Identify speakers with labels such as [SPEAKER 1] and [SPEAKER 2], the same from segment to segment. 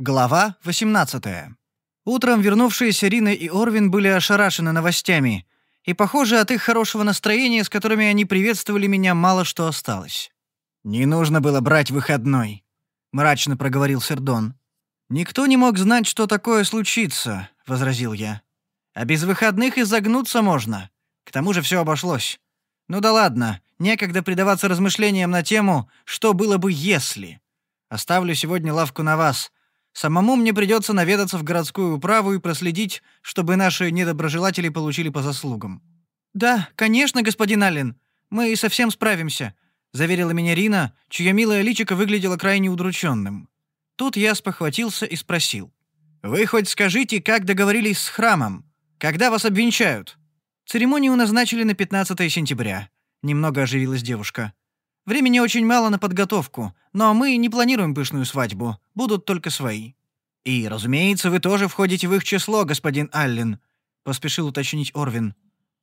[SPEAKER 1] Глава 18. Утром вернувшиеся Рина и Орвин были ошарашены новостями, и, похоже, от их хорошего настроения, с которыми они приветствовали меня, мало что осталось. «Не нужно было брать выходной», — мрачно проговорил Сердон. «Никто не мог знать, что такое случится», — возразил я. «А без выходных и загнуться можно. К тому же все обошлось. Ну да ладно, некогда предаваться размышлениям на тему «что было бы, если». Оставлю сегодня лавку на вас — Самому мне придется наведаться в городскую управу и проследить, чтобы наши недоброжелатели получили по заслугам». «Да, конечно, господин Аллен. Мы и совсем справимся», — заверила меня Рина, чья милая личико выглядело крайне удрученным. Тут я спохватился и спросил. «Вы хоть скажите, как договорились с храмом? Когда вас обвенчают?» «Церемонию назначили на 15 сентября», — немного оживилась девушка. Времени очень мало на подготовку, но мы не планируем пышную свадьбу, будут только свои». «И, разумеется, вы тоже входите в их число, господин Аллен», — поспешил уточнить Орвин.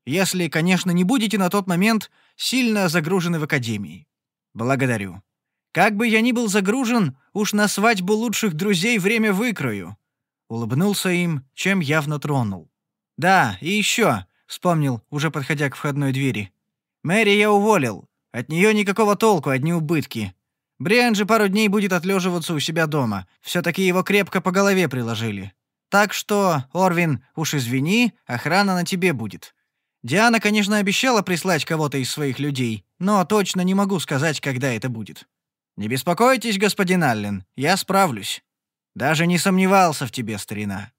[SPEAKER 1] «Если, конечно, не будете на тот момент сильно загружены в академии». «Благодарю. Как бы я ни был загружен, уж на свадьбу лучших друзей время выкрою». Улыбнулся им, чем явно тронул. «Да, и еще», — вспомнил, уже подходя к входной двери. «Мэри я уволил. От нее никакого толку, одни убытки. Бриан же пару дней будет отлеживаться у себя дома. Все-таки его крепко по голове приложили. Так что, Орвин, уж извини, охрана на тебе будет. Диана, конечно, обещала прислать кого-то из своих людей, но точно не могу сказать, когда это будет. Не беспокойтесь, господин Аллен, я справлюсь. Даже не сомневался в тебе, старина.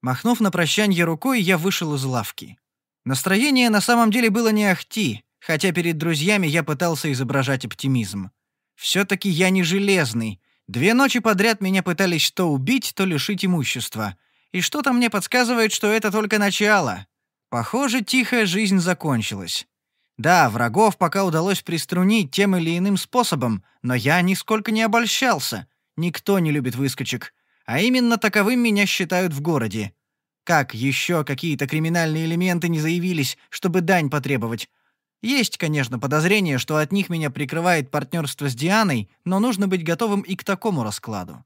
[SPEAKER 1] Махнув на прощанье рукой, я вышел из лавки. Настроение на самом деле было не ахти, хотя перед друзьями я пытался изображать оптимизм. Все-таки я не железный. Две ночи подряд меня пытались то убить, то лишить имущества. И что-то мне подсказывает, что это только начало. Похоже, тихая жизнь закончилась. Да, врагов пока удалось приструнить тем или иным способом, но я нисколько не обольщался. Никто не любит выскочек. А именно таковым меня считают в городе. Как еще какие-то криминальные элементы не заявились, чтобы дань потребовать, есть, конечно, подозрение, что от них меня прикрывает партнерство с Дианой, но нужно быть готовым и к такому раскладу.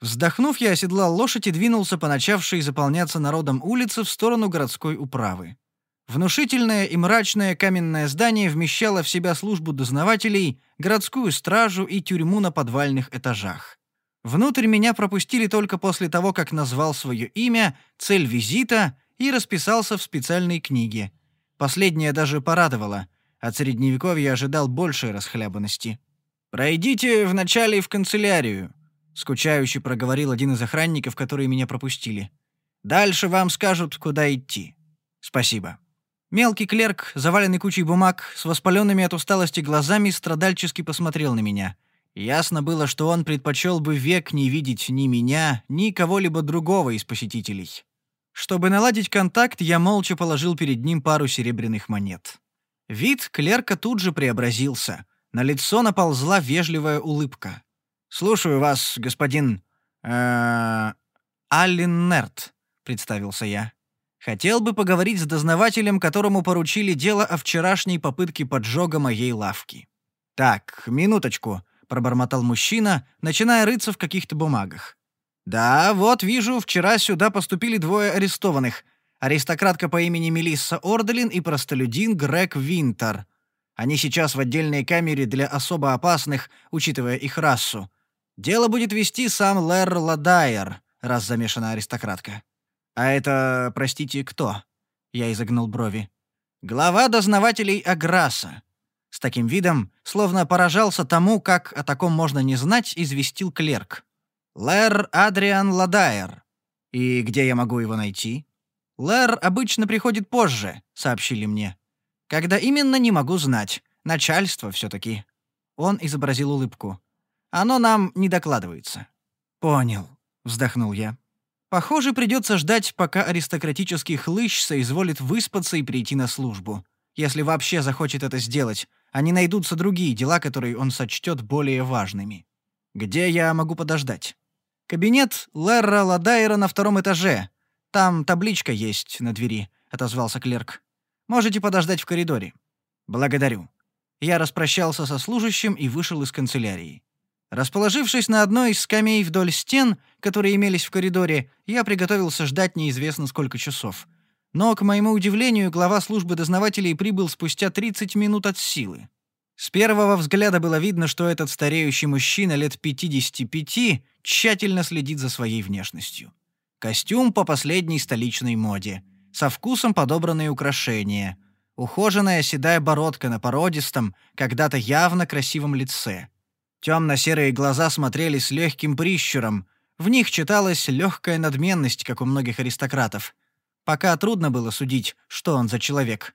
[SPEAKER 1] Вздохнув, я оседлал лошадь и двинулся по начавшей заполняться народом улице в сторону городской управы. Внушительное и мрачное каменное здание вмещало в себя службу дознавателей, городскую стражу и тюрьму на подвальных этажах. Внутрь меня пропустили только после того, как назвал свое имя, цель визита и расписался в специальной книге. Последнее даже порадовало — от Средневековья ожидал большей расхлябанности. «Пройдите вначале в канцелярию», — скучающе проговорил один из охранников, которые меня пропустили. «Дальше вам скажут, куда идти. Спасибо». Мелкий клерк, заваленный кучей бумаг, с воспаленными от усталости глазами, страдальчески посмотрел на меня. Ясно было, что он предпочел бы век не видеть ни меня, ни кого-либо другого из посетителей. Чтобы наладить контакт, я молча положил перед ним пару серебряных монет. Вид клерка тут же преобразился. На лицо наползла вежливая улыбка. «Слушаю вас, господин... э Аллен Нерт», — представился я. «Хотел бы поговорить с дознавателем, которому поручили дело о вчерашней попытке поджога моей лавки». «Так, минуточку», — пробормотал мужчина, начиная рыться в каких-то бумагах. «Да, вот вижу, вчера сюда поступили двое арестованных аристократка по имени Мелисса Орделин и простолюдин Грег Винтер. Они сейчас в отдельной камере для особо опасных, учитывая их расу. Дело будет вести сам Лэр Ладайер, раз замешана аристократка. А это, простите, кто? Я изогнул брови. Глава дознавателей Аграса. С таким видом, словно поражался тому, как о таком можно не знать, известил клерк. Лэр Адриан Ладайер. И где я могу его найти? «Лэр обычно приходит позже», — сообщили мне. «Когда именно, не могу знать. Начальство все-таки». Он изобразил улыбку. «Оно нам не докладывается». «Понял», — вздохнул я. «Похоже, придется ждать, пока аристократический хлыщ соизволит выспаться и прийти на службу. Если вообще захочет это сделать, а не найдутся другие дела, которые он сочтет более важными. Где я могу подождать?» «Кабинет Лерра Ладайра на втором этаже», «Там табличка есть на двери», — отозвался клерк. «Можете подождать в коридоре». «Благодарю». Я распрощался со служащим и вышел из канцелярии. Расположившись на одной из скамей вдоль стен, которые имелись в коридоре, я приготовился ждать неизвестно сколько часов. Но, к моему удивлению, глава службы дознавателей прибыл спустя 30 минут от силы. С первого взгляда было видно, что этот стареющий мужчина лет 55 тщательно следит за своей внешностью. Костюм по последней столичной моде, со вкусом подобранные украшения, ухоженная седая бородка на породистом, когда-то явно красивом лице. Темно-серые глаза смотрели с легким прищуром, в них читалась легкая надменность, как у многих аристократов. Пока трудно было судить, что он за человек.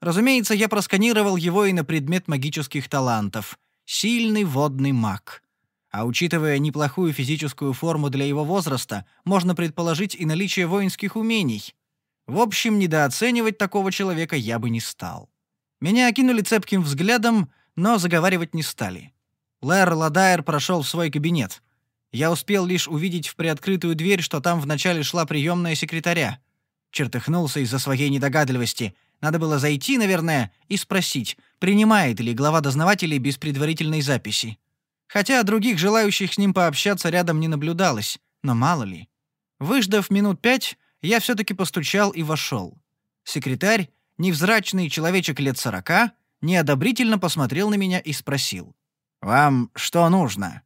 [SPEAKER 1] Разумеется, я просканировал его и на предмет магических талантов. Сильный водный маг. А учитывая неплохую физическую форму для его возраста, можно предположить и наличие воинских умений. В общем, недооценивать такого человека я бы не стал. Меня окинули цепким взглядом, но заговаривать не стали. Лэр Ладайер прошел в свой кабинет. Я успел лишь увидеть в приоткрытую дверь, что там вначале шла приемная секретаря. Чертыхнулся из-за своей недогадливости, надо было зайти, наверное, и спросить, принимает ли глава дознавателей без предварительной записи. Хотя других желающих с ним пообщаться рядом не наблюдалось, но мало ли. Выждав минут пять, я все-таки постучал и вошел. Секретарь, невзрачный человечек лет сорока, неодобрительно посмотрел на меня и спросил. «Вам что нужно?»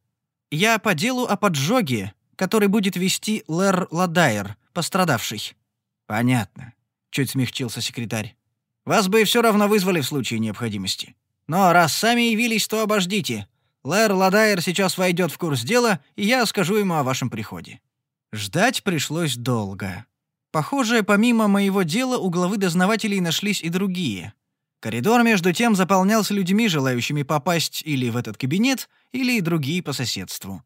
[SPEAKER 1] «Я по делу о поджоге, который будет вести Лэр Ладайер, пострадавший». «Понятно», — чуть смягчился секретарь. Вас бы все равно вызвали в случае необходимости. Но раз сами явились, то обождите. Лэр Ладайер сейчас войдет в курс дела, и я скажу ему о вашем приходе». Ждать пришлось долго. Похоже, помимо моего дела у главы дознавателей нашлись и другие. Коридор, между тем, заполнялся людьми, желающими попасть или в этот кабинет, или и другие по соседству.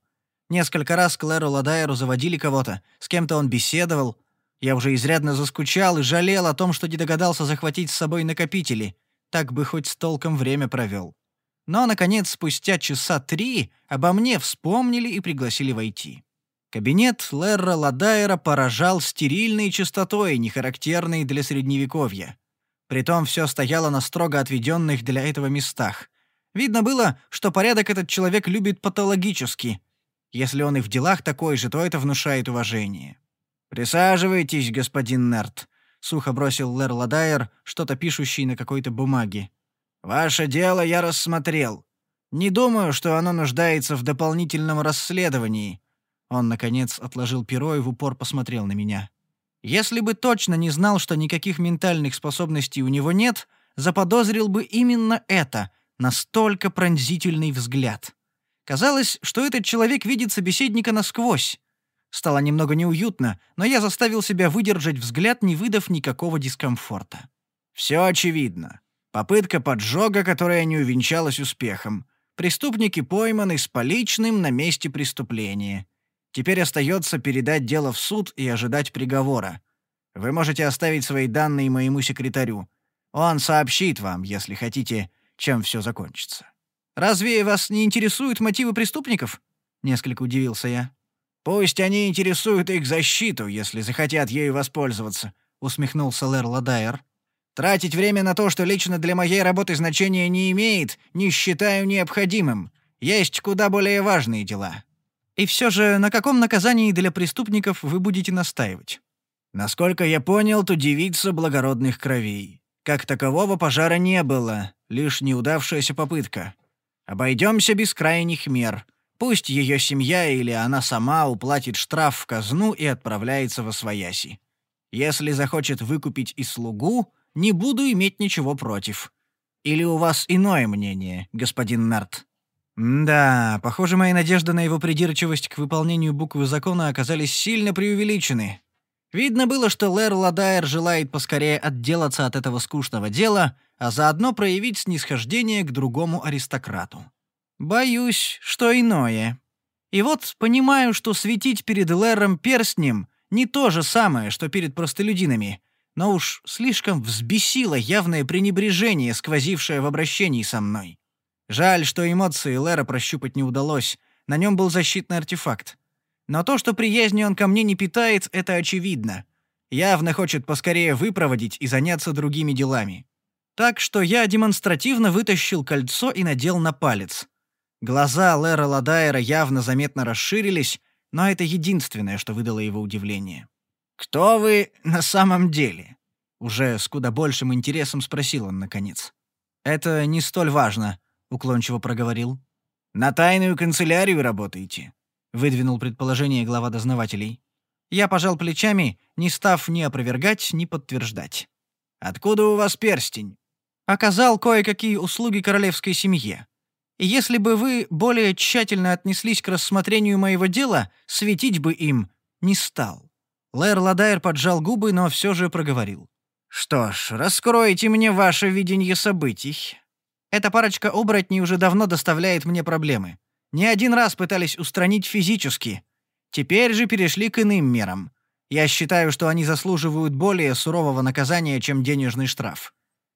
[SPEAKER 1] Несколько раз к Лэру Ладайеру заводили кого-то, с кем-то он беседовал, я уже изрядно заскучал и жалел о том, что не догадался захватить с собой накопители. Так бы хоть с толком время провел. Но, наконец, спустя часа три обо мне вспомнили и пригласили войти. Кабинет Лерра Ладайера поражал стерильной чистотой, не характерной для Средневековья. Притом все стояло на строго отведенных для этого местах. Видно было, что порядок этот человек любит патологически. Если он и в делах такой же, то это внушает уважение. «Присаживайтесь, господин Нерт», — сухо бросил Лэр Ладайер, что-то пишущий на какой-то бумаге. «Ваше дело я рассмотрел. Не думаю, что оно нуждается в дополнительном расследовании». Он, наконец, отложил перо и в упор посмотрел на меня. Если бы точно не знал, что никаких ментальных способностей у него нет, заподозрил бы именно это, настолько пронзительный взгляд. Казалось, что этот человек видит собеседника насквозь. Стало немного неуютно, но я заставил себя выдержать взгляд, не выдав никакого дискомфорта. Все очевидно. Попытка поджога, которая не увенчалась успехом. Преступники пойманы с поличным на месте преступления. Теперь остается передать дело в суд и ожидать приговора. Вы можете оставить свои данные моему секретарю. Он сообщит вам, если хотите, чем все закончится. Разве вас не интересуют мотивы преступников? Несколько удивился я. «Пусть они интересуют их защиту, если захотят ею воспользоваться», — усмехнулся Лэр Ладайер. «Тратить время на то, что лично для моей работы значения не имеет, не считаю необходимым. Есть куда более важные дела». «И все же, на каком наказании для преступников вы будете настаивать?» «Насколько я понял, то девица благородных кровей. Как такового пожара не было, лишь неудавшаяся попытка. Обойдемся без крайних мер». Пусть ее семья или она сама уплатит штраф в казну и отправляется во свояси. Если захочет выкупить и слугу, не буду иметь ничего против. Или у вас иное мнение, господин Нарт?» «Да, похоже, мои надежды на его придирчивость к выполнению буквы закона оказались сильно преувеличены. Видно было, что Лэр Ладайер желает поскорее отделаться от этого скучного дела, а заодно проявить снисхождение к другому аристократу. Боюсь, что иное. И вот понимаю, что светить перед Лэром перстнем не то же самое, что перед простолюдинами, но уж слишком взбесило явное пренебрежение, сквозившее в обращении со мной. Жаль, что эмоции Лэра прощупать не удалось, на нем был защитный артефакт. Но то, что приязни он ко мне не питает, это очевидно. Явно хочет поскорее выпроводить и заняться другими делами. Так что я демонстративно вытащил кольцо и надел на палец. Глаза Лера Ладайера явно заметно расширились, но это единственное, что выдало его удивление. «Кто вы на самом деле?» Уже с куда большим интересом спросил он, наконец. «Это не столь важно», — уклончиво проговорил. «На тайную канцелярию работаете?» — выдвинул предположение глава дознавателей. Я пожал плечами, не став ни опровергать, ни подтверждать. «Откуда у вас перстень?» «Оказал кое-какие услуги королевской семье. И если бы вы более тщательно отнеслись к рассмотрению моего дела, светить бы им не стал». Лэр Ладайр поджал губы, но все же проговорил. «Что ж, раскройте мне ваше видение событий. Эта парочка оборотней уже давно доставляет мне проблемы. Не один раз пытались устранить физически. Теперь же перешли к иным мерам. Я считаю, что они заслуживают более сурового наказания, чем денежный штраф.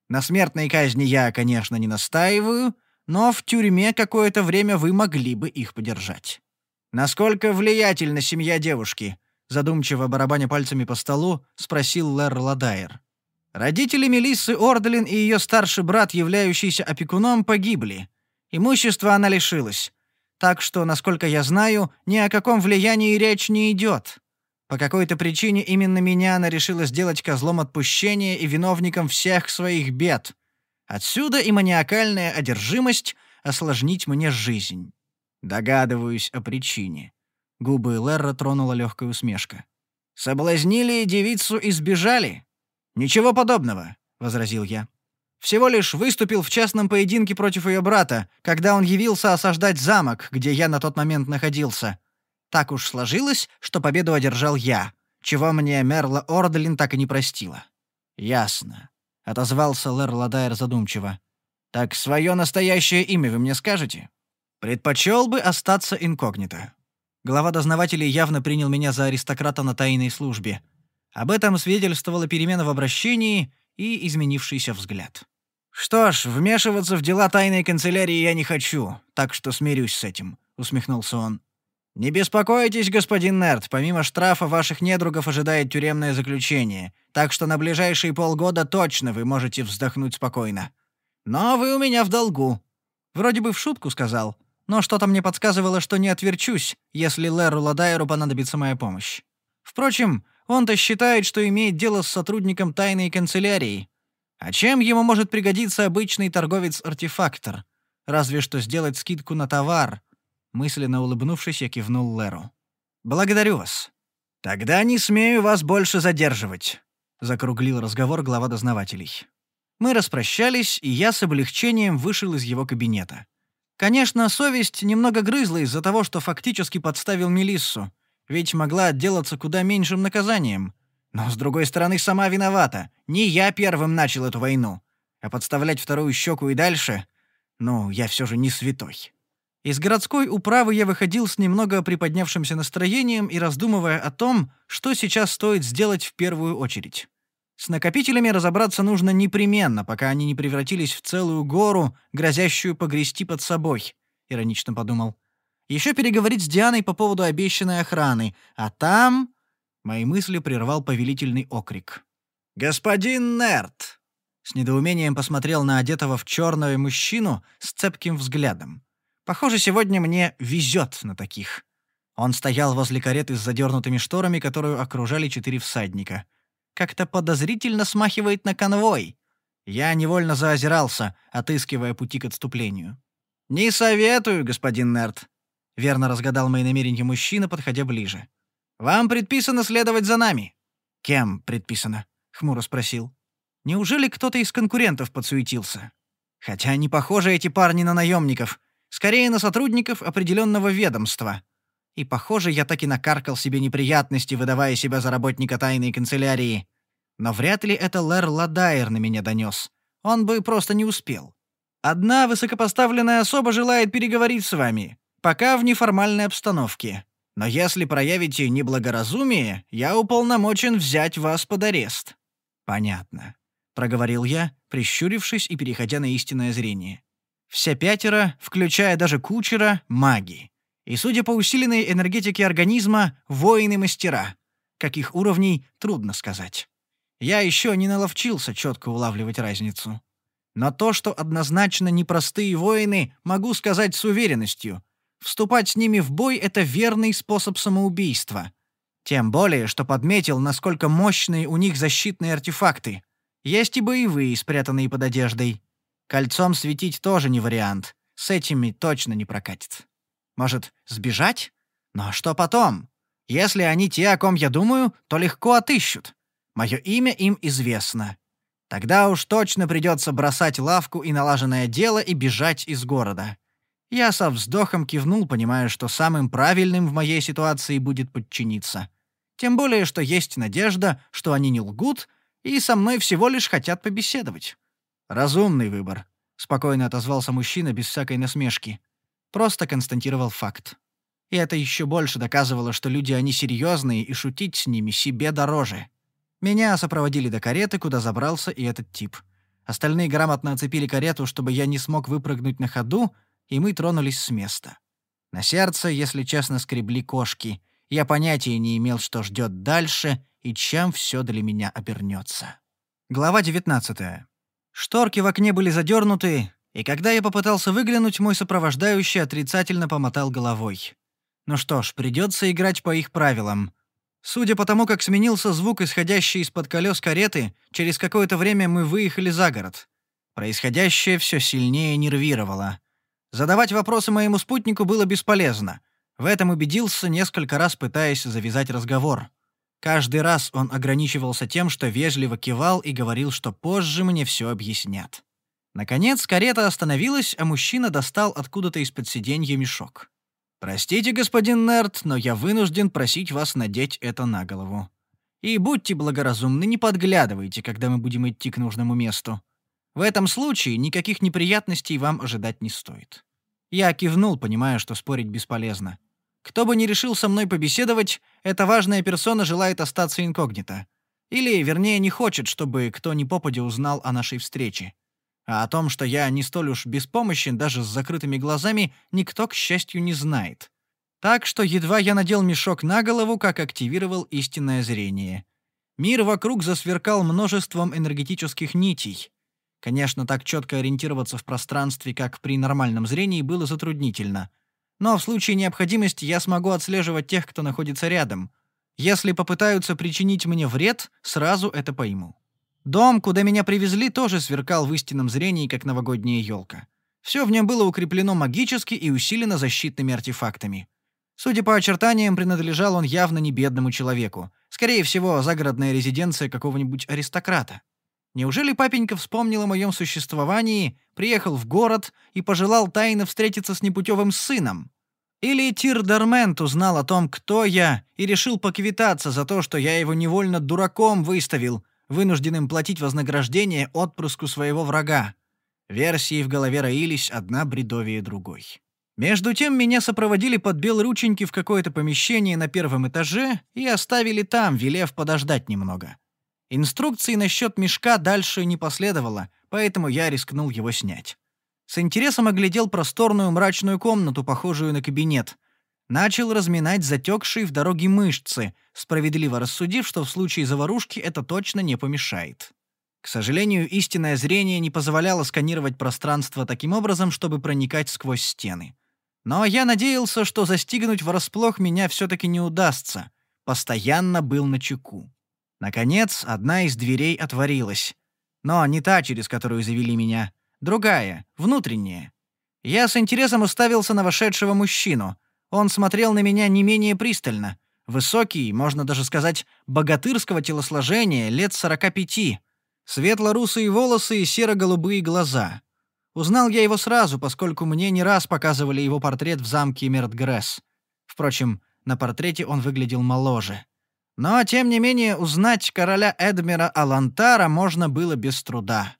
[SPEAKER 1] На смертной казни я, конечно, не настаиваю, но в тюрьме какое-то время вы могли бы их подержать. Насколько влиятельна семья девушки? Задумчиво барабаня пальцами по столу, спросил Лэр Ладайер. Родители Мелиссы Ордлин и ее старший брат, являющийся опекуном, погибли. Имущества она лишилась. Так что, насколько я знаю, ни о каком влиянии речь не идет. По какой-то причине именно меня она решила сделать козлом отпущения и виновником всех своих бед. Отсюда и маниакальная одержимость осложнить мне жизнь. Догадываюсь о причине. Губы Лерра тронула легкая усмешка. «Соблазнили девицу и сбежали?» «Ничего подобного», — возразил я. «Всего лишь выступил в частном поединке против ее брата, когда он явился осаждать замок, где я на тот момент находился. Так уж сложилось, что победу одержал я, чего мне Мерла Ордлин так и не простила». «Ясно», — отозвался Лэр Ладайр задумчиво. «Так свое настоящее имя вы мне скажете?» «Предпочел бы остаться инкогнито». Глава дознавателей явно принял меня за аристократа на тайной службе — об этом свидетельствовала перемена в обращении и изменившийся взгляд. «Что ж, вмешиваться в дела тайной канцелярии я не хочу, так что смирюсь с этим», — усмехнулся он. «Не беспокойтесь, господин Нерт, помимо штрафа ваших недругов ожидает тюремное заключение, так что на ближайшие полгода точно вы можете вздохнуть спокойно. Но вы у меня в долгу». Вроде бы в шутку сказал, но что-то мне подсказывало, что не отверчусь, если Леру Ладайеру понадобится моя помощь. Впрочем, он-то считает, что имеет дело с сотрудником тайной канцелярии. А чем ему может пригодиться обычный торговец-артефактор? Разве что сделать скидку на товар. Мысленно улыбнувшись, я кивнул Леру. «Благодарю вас». «Тогда не смею вас больше задерживать», — закруглил разговор глава дознавателей. Мы распрощались, и я с облегчением вышел из его кабинета. Конечно, совесть немного грызла из-за того, что фактически подставил Мелиссу ведь могла отделаться куда меньшим наказанием. Но, с другой стороны, сама виновата. Не я первым начал эту войну. А подставлять вторую щеку и дальше... Ну, я все же не святой. Из городской управы я выходил с немного приподнявшимся настроением и раздумывая о том, что сейчас стоит сделать в первую очередь. С накопителями разобраться нужно непременно, пока они не превратились в целую гору, грозящую погрести под собой, — иронично подумал. Еще переговорить с Дианой по поводу обещанной охраны, а там... Мои мысли прервал повелительный окрик. «Господин Нерт!» С недоумением посмотрел на одетого в черное мужчину с цепким взглядом. «Похоже, сегодня мне везет на таких». Он стоял возле кареты с задернутыми шторами, которую окружали четыре всадника. Как-то подозрительно смахивает на конвой. Я невольно заозирался, отыскивая пути к отступлению. «Не советую, господин Нерт», Верно разгадал мои намерения мужчина, подходя ближе. «Вам предписано следовать за нами». «Кем предписано?» — хмуро спросил. «Неужели кто-то из конкурентов подсуетился? Хотя не похожи эти парни на наемников, скорее на сотрудников определенного ведомства. И, похоже, я так и накаркал себе неприятности, выдавая себя за работника тайной канцелярии. Но вряд ли это Лэр Ладайер на меня донес. Он бы просто не успел. Одна высокопоставленная особа желает переговорить с вами. Пока в неформальной обстановке. Но если проявите неблагоразумие, я уполномочен взять вас под арест». «Понятно», — проговорил я, прищурившись и переходя на истинное зрение. «Все пятеро, включая даже кучера, маги. И, судя по усиленной энергетике организма, воины-мастера. Каких уровней, трудно сказать. Я еще не наловчился четко улавливать разницу. Но то, что однозначно непростые воины, могу сказать с уверенностью. Вступать с ними в бой — это верный способ самоубийства. Тем более, что подметил, насколько мощные у них защитные артефакты. Есть и боевые, спрятанные под одеждой. Кольцом светить тоже не вариант. С этими точно не прокатит. Может, сбежать? Но что потом? Если они те, о ком я думаю, то легко отыщут. Мое имя им известно. Тогда уж точно придется бросать лавку и налаженное дело и бежать из города. Я со вздохом кивнул, понимая, что самым правильным в моей ситуации будет подчиниться. Тем более, что есть надежда, что они не лгут и со мной всего лишь хотят побеседовать. «Разумный выбор», — спокойно отозвался мужчина без всякой насмешки. Просто констатировал факт. И это еще больше доказывало, что люди они серьезные, и шутить с ними себе дороже. Меня сопроводили до кареты, куда забрался и этот тип. Остальные грамотно оцепили карету, чтобы я не смог выпрыгнуть на ходу, и мы тронулись с места. На сердце, если честно, скребли кошки. Я понятия не имел, что ждет дальше и чем все для меня обернется. Глава 19. Шторки в окне были задернуты, и когда я попытался выглянуть, мой сопровождающий отрицательно помотал головой. Ну что ж, придется играть по их правилам. Судя по тому, как сменился звук, исходящий из-под колес кареты, через какое-то время мы выехали за город. Происходящее все сильнее нервировало. Задавать вопросы моему спутнику было бесполезно. В этом убедился, несколько раз пытаясь завязать разговор. Каждый раз он ограничивался тем, что вежливо кивал и говорил, что позже мне все объяснят. Наконец карета остановилась, а мужчина достал откуда-то из-под сиденья мешок. «Простите, господин Нерт, но я вынужден просить вас надеть это на голову. И будьте благоразумны, не подглядывайте, когда мы будем идти к нужному месту. В этом случае никаких неприятностей вам ожидать не стоит». Я кивнул, понимая, что спорить бесполезно. Кто бы ни решил со мной побеседовать, эта важная персона желает остаться инкогнито. Или, вернее, не хочет, чтобы кто ни попадя узнал о нашей встрече. А о том, что я не столь уж беспомощен даже с закрытыми глазами, никто, к счастью, не знает. Так что едва я надел мешок на голову, как активировал истинное зрение. Мир вокруг засверкал множеством энергетических нитей. Конечно, так четко ориентироваться в пространстве, как при нормальном зрении, было затруднительно. Но в случае необходимости я смогу отслеживать тех, кто находится рядом. Если попытаются причинить мне вред, сразу это пойму. Дом, куда меня привезли, тоже сверкал в истинном зрении, как новогодняя елка. Все в нем было укреплено магически и усилено защитными артефактами. Судя по очертаниям, принадлежал он явно не бедному человеку. Скорее всего, загородная резиденция какого-нибудь аристократа. Неужели папенька вспомнил о моем существовании, приехал в город и пожелал тайно встретиться с непутевым сыном? Или Тир Дармент узнал о том, кто я, и решил поквитаться за то, что я его невольно дураком выставил, вынужденным платить вознаграждение отпрыску своего врага. Версии в голове роились одна бредовее другой. Между тем меня сопроводили под белрученьки в какое-то помещение на первом этаже и оставили там, велев подождать немного. Инструкции насчет мешка дальше не последовало, поэтому я рискнул его снять. С интересом оглядел просторную мрачную комнату, похожую на кабинет, начал разминать затекшие в дороге мышцы, справедливо рассудив, что в случае заварушки это точно не помешает. К сожалению, истинное зрение не позволяло сканировать пространство таким образом, чтобы проникать сквозь стены. Но я надеялся, что застигнуть врасплох меня все-таки не удастся. Постоянно был на чеку. Наконец, одна из дверей отворилась. Но не та, через которую завели меня. Другая, внутренняя. Я с интересом уставился на вошедшего мужчину — он смотрел на меня не менее пристально. Высокий, можно даже сказать, богатырского телосложения, лет сорока пяти. Светло-русые волосы и серо-голубые глаза. Узнал я его сразу, поскольку мне не раз показывали его портрет в замке Мертгресс. Впрочем, на портрете он выглядел моложе. Но, тем не менее, узнать короля Эдмира Алантара можно было без труда.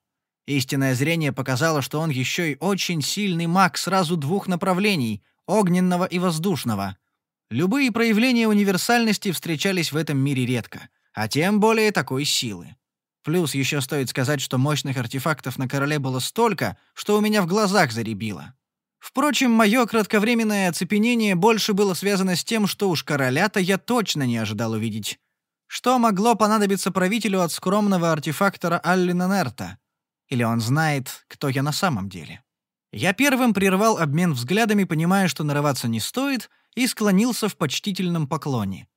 [SPEAKER 1] Истинное зрение показало, что он еще и очень сильный маг сразу двух направлений огненного и воздушного. Любые проявления универсальности встречались в этом мире редко, а тем более такой силы. Плюс еще стоит сказать, что мощных артефактов на короле было столько, что у меня в глазах заребило. Впрочем, мое кратковременное оцепенение больше было связано с тем, что уж короля-то я точно не ожидал увидеть. Что могло понадобиться правителю от скромного артефактора Аллина Нерта? Или он знает, кто я на самом деле? Я первым прервал обмен взглядами, понимая, что нарываться не стоит, и склонился в почтительном поклоне.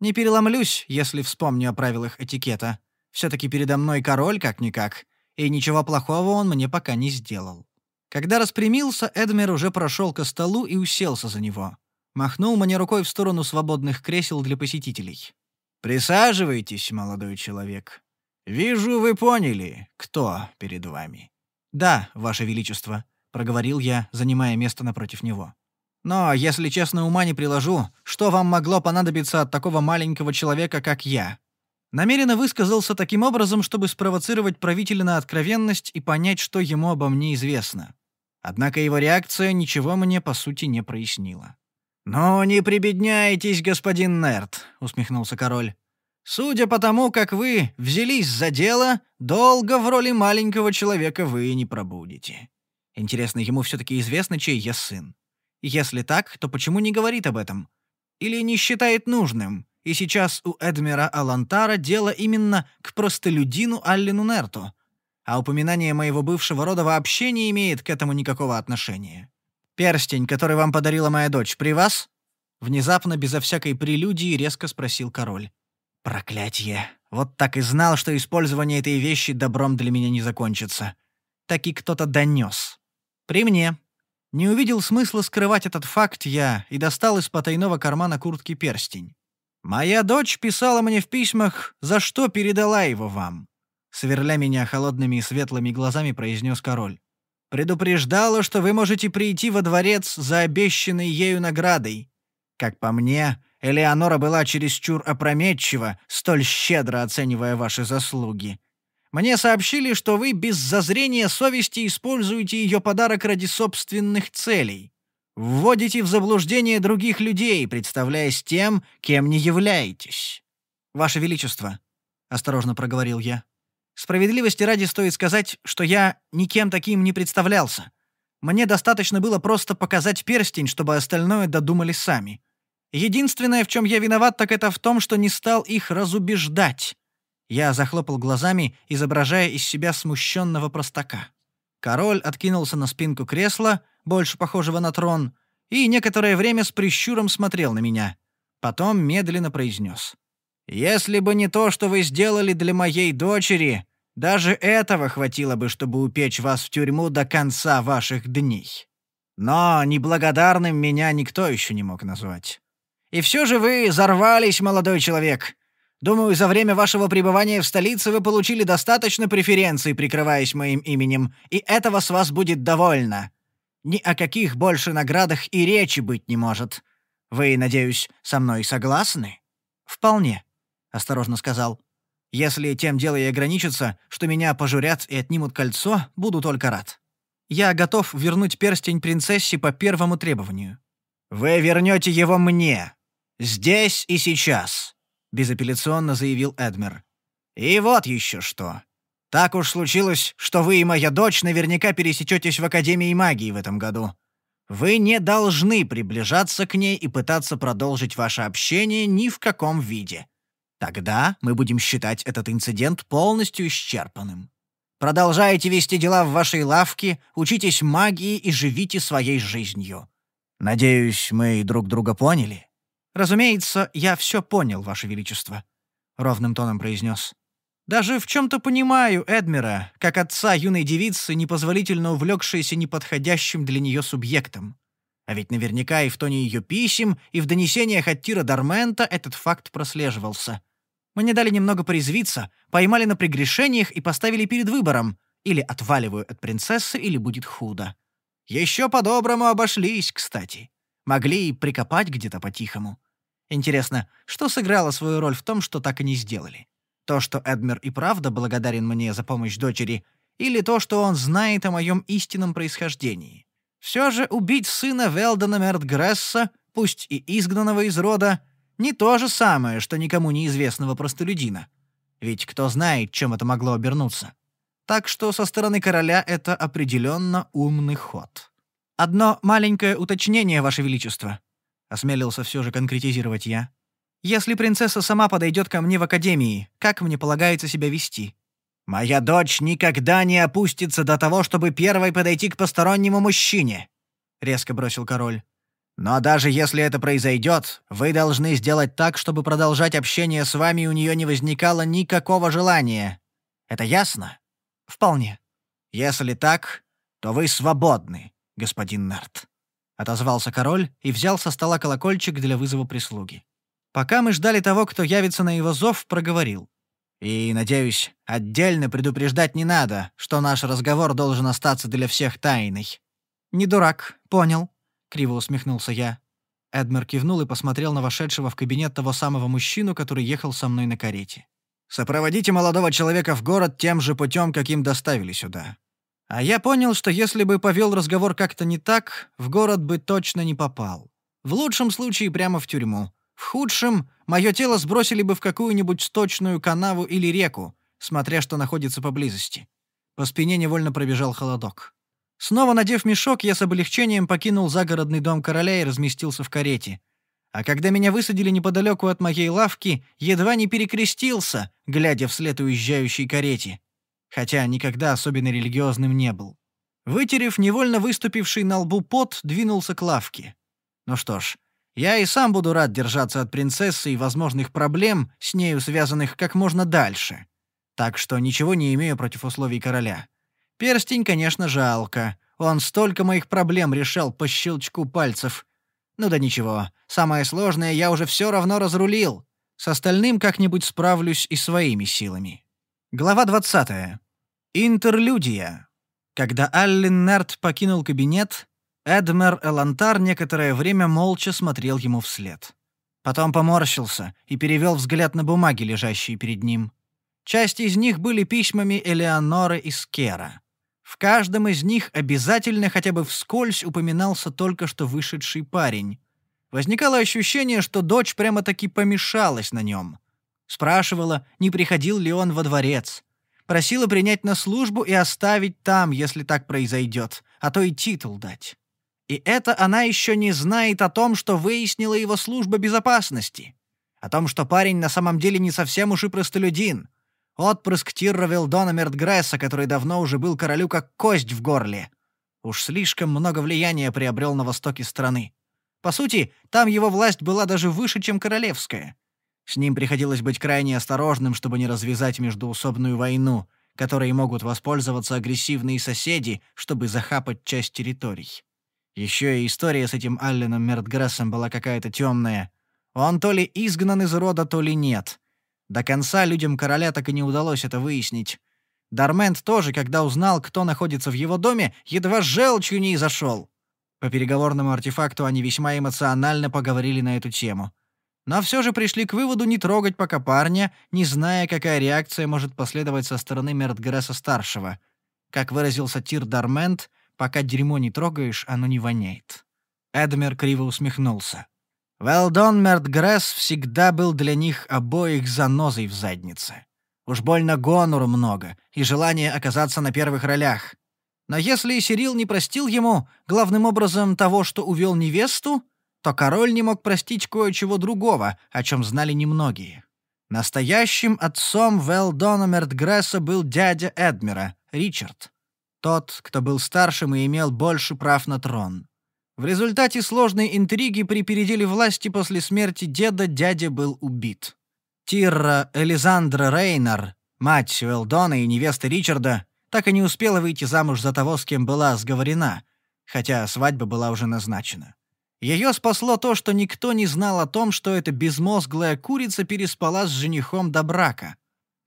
[SPEAKER 1] Не переломлюсь, если вспомню о правилах этикета. Все-таки передо мной король как-никак, и ничего плохого он мне пока не сделал. Когда распрямился, Эдмер уже прошел ко столу и уселся за него. Махнул мне рукой в сторону свободных кресел для посетителей. «Присаживайтесь, молодой человек. Вижу, вы поняли, кто перед вами». «Да, Ваше Величество», — проговорил я, занимая место напротив него. «Но, если честно, ума не приложу, что вам могло понадобиться от такого маленького человека, как я?» Намеренно высказался таким образом, чтобы спровоцировать правителя на откровенность и понять, что ему обо мне известно. Однако его реакция ничего мне, по сути, не прояснила. «Ну, не прибедняйтесь, господин Нерт», — усмехнулся король. «Судя по тому, как вы взялись за дело, долго в роли маленького человека вы не пробудете. Интересно, ему все-таки известно, чей я сын? Если так, то почему не говорит об этом? Или не считает нужным? И сейчас у Эдмира Алантара дело именно к простолюдину Аллину Нерту, а упоминание моего бывшего рода вообще не имеет к этому никакого отношения. «Перстень, который вам подарила моя дочь, при вас?» Внезапно, безо всякой прелюдии, резко спросил король. «Проклятье! Вот так и знал, что использование этой вещи добром для меня не закончится. Так и кто-то донес. При мне. Не увидел смысла скрывать этот факт я и достал из потайного кармана куртки перстень. Моя дочь писала мне в письмах, за что передала его вам. Сверля меня холодными и светлыми глазами, произнес король. Предупреждала, что вы можете прийти во дворец за обещанной ею наградой. Как по мне, Элеонора была чересчур опрометчива, столь щедро оценивая ваши заслуги. Мне сообщили, что вы без зазрения совести используете ее подарок ради собственных целей. Вводите в заблуждение других людей, представляясь тем, кем не являетесь. «Ваше Величество», — осторожно проговорил я, Справедливости ради стоит сказать, что я никем таким не представлялся. Мне достаточно было просто показать перстень, чтобы остальное додумали сами. Единственное, в чем я виноват, так это в том, что не стал их разубеждать. Я захлопал глазами, изображая из себя смущенного простака. Король откинулся на спинку кресла, больше похожего на трон, и некоторое время с прищуром смотрел на меня. Потом медленно произнес. Если бы не то, что вы сделали для моей дочери, даже этого хватило бы, чтобы упечь вас в тюрьму до конца ваших дней. Но неблагодарным меня никто еще не мог назвать. И все же вы взорвались, молодой человек. Думаю, за время вашего пребывания в столице вы получили достаточно преференций, прикрываясь моим именем, и этого с вас будет довольно. Ни о каких больше наградах и речи быть не может. Вы, надеюсь, со мной согласны? Вполне. — осторожно сказал. «Если тем дело и ограничится, что меня пожурят и отнимут кольцо, буду только рад. Я готов вернуть перстень принцессе по первому требованию». «Вы вернете его мне. Здесь и сейчас», — безапелляционно заявил Эдмер. «И вот еще что. Так уж случилось, что вы и моя дочь наверняка пересечетесь в Академии магии в этом году. Вы не должны приближаться к ней и пытаться продолжить ваше общение ни в каком виде. Тогда мы будем считать этот инцидент полностью исчерпанным. Продолжайте вести дела в вашей лавке, учитесь магии и живите своей жизнью. Надеюсь, мы друг друга поняли? Разумеется, я все понял, Ваше Величество, — ровным тоном произнес. Даже в чем-то понимаю Эдмера, как отца юной девицы, непозволительно увлекшейся неподходящим для нее субъектом. А ведь наверняка и в тоне ее писем, и в донесениях от Тира Дармента этот факт прослеживался. Мне дали немного порезвиться, поймали на прегрешениях и поставили перед выбором. Или отваливаю от принцессы, или будет худо. Еще по-доброму обошлись, кстати. Могли и прикопать где-то по-тихому. Интересно, что сыграло свою роль в том, что так и не сделали? То, что Эдмер и правда благодарен мне за помощь дочери, или то, что он знает о моем истинном происхождении? Все же убить сына Велдона Мертгресса, пусть и изгнанного из рода, не то же самое, что никому неизвестного простолюдина. Ведь кто знает, чем это могло обернуться. Так что со стороны короля это определенно умный ход. «Одно маленькое уточнение, Ваше Величество», — осмелился все же конкретизировать я. «Если принцесса сама подойдет ко мне в академии, как мне полагается себя вести?» «Моя дочь никогда не опустится до того, чтобы первой подойти к постороннему мужчине», — резко бросил король. «Но даже если это произойдет, вы должны сделать так, чтобы продолжать общение с вами у нее не возникало никакого желания. Это ясно?» «Вполне». «Если так, то вы свободны, господин Нарт», — отозвался король и взял со стола колокольчик для вызова прислуги. Пока мы ждали того, кто явится на его зов, проговорил. И, надеюсь, отдельно предупреждать не надо, что наш разговор должен остаться для всех тайной». «Не дурак, понял», — криво усмехнулся я. Эдмер кивнул и посмотрел на вошедшего в кабинет того самого мужчину, который ехал со мной на карете. «Сопроводите молодого человека в город тем же путем, каким доставили сюда». А я понял, что если бы повел разговор как-то не так, в город бы точно не попал. В лучшем случае прямо в тюрьму. В худшем мое тело сбросили бы в какую-нибудь сточную канаву или реку, смотря что находится поблизости. По спине невольно пробежал холодок. Снова надев мешок, я с облегчением покинул загородный дом короля и разместился в карете. А когда меня высадили неподалеку от моей лавки, едва не перекрестился, глядя вслед уезжающей карете. Хотя никогда особенно религиозным не был. Вытерев невольно выступивший на лбу пот, двинулся к лавке. Ну что ж, я и сам буду рад держаться от принцессы и возможных проблем, с нею связанных как можно дальше. Так что ничего не имею против условий короля. Перстень, конечно, жалко. Он столько моих проблем решал по щелчку пальцев. Ну да ничего, самое сложное я уже все равно разрулил. С остальным как-нибудь справлюсь и своими силами. Глава 20. Интерлюдия. Когда Аллен Нерт покинул кабинет, Эдмер Элантар некоторое время молча смотрел ему вслед. Потом поморщился и перевел взгляд на бумаги, лежащие перед ним. Часть из них были письмами Элеоноры из Кера. В каждом из них обязательно хотя бы вскользь упоминался только что вышедший парень. Возникало ощущение, что дочь прямо-таки помешалась на нем. Спрашивала, не приходил ли он во дворец. Просила принять на службу и оставить там, если так произойдет, а то и титул дать. И это она еще не знает о том, что выяснила его служба безопасности. О том, что парень на самом деле не совсем уж и простолюдин. Отпрыск Тирра Вилдона Мертгресса, который давно уже был королю как кость в горле. Уж слишком много влияния приобрел на востоке страны. По сути, там его власть была даже выше, чем королевская. С ним приходилось быть крайне осторожным, чтобы не развязать междуусобную войну, которой могут воспользоваться агрессивные соседи, чтобы захапать часть территорий. Еще и история с этим Алленом Мертгрессом была какая-то темная. Он то ли изгнан из рода, то ли нет. До конца людям короля так и не удалось это выяснить. Дармент тоже, когда узнал, кто находится в его доме, едва желчью не изошел. По переговорному артефакту они весьма эмоционально поговорили на эту тему. Но все же пришли к выводу не трогать пока парня, не зная, какая реакция может последовать со стороны Мертгресса-старшего. Как выразился Тир Дармент, Пока дерьмо не трогаешь, оно не воняет». Эдмер криво усмехнулся. Велдон Мертгресс всегда был для них обоих занозой в заднице. Уж больно гонору много и желание оказаться на первых ролях. Но если Сирил не простил ему, главным образом того, что увел невесту, то король не мог простить кое-чего другого, о чем знали немногие. Настоящим отцом Велдона Мертгресса был дядя Эдмера, Ричард. Тот, кто был старшим и имел больше прав на трон. В результате сложной интриги при переделе власти после смерти деда дядя был убит. Тирра Элизандра Рейнар, мать Уэлдона и невеста Ричарда, так и не успела выйти замуж за того, с кем была сговорена, хотя свадьба была уже назначена. Ее спасло то, что никто не знал о том, что эта безмозглая курица переспала с женихом до брака.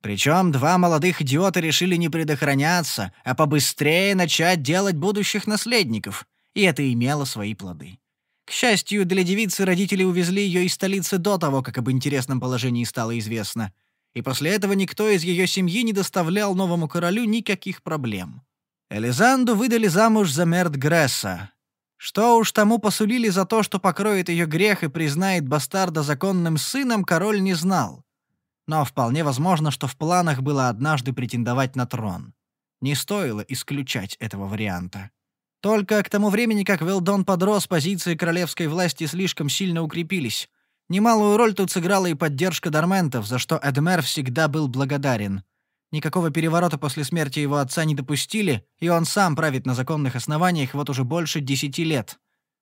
[SPEAKER 1] Причем два молодых идиота решили не предохраняться, а побыстрее начать делать будущих наследников, и это имело свои плоды. К счастью, для девицы родители увезли ее из столицы до того, как об интересном положении стало известно, и после этого никто из ее семьи не доставлял новому королю никаких проблем. Элизанду выдали замуж за Мерт Гресса. Что уж тому посулили за то, что покроет ее грех и признает бастарда законным сыном, король не знал. Но вполне возможно, что в планах было однажды претендовать на трон. Не стоило исключать этого варианта. Только к тому времени, как Велдон подрос, позиции королевской власти слишком сильно укрепились. Немалую роль тут сыграла и поддержка Дарментов, за что Эдмер всегда был благодарен. Никакого переворота после смерти его отца не допустили, и он сам правит на законных основаниях вот уже больше десяти лет.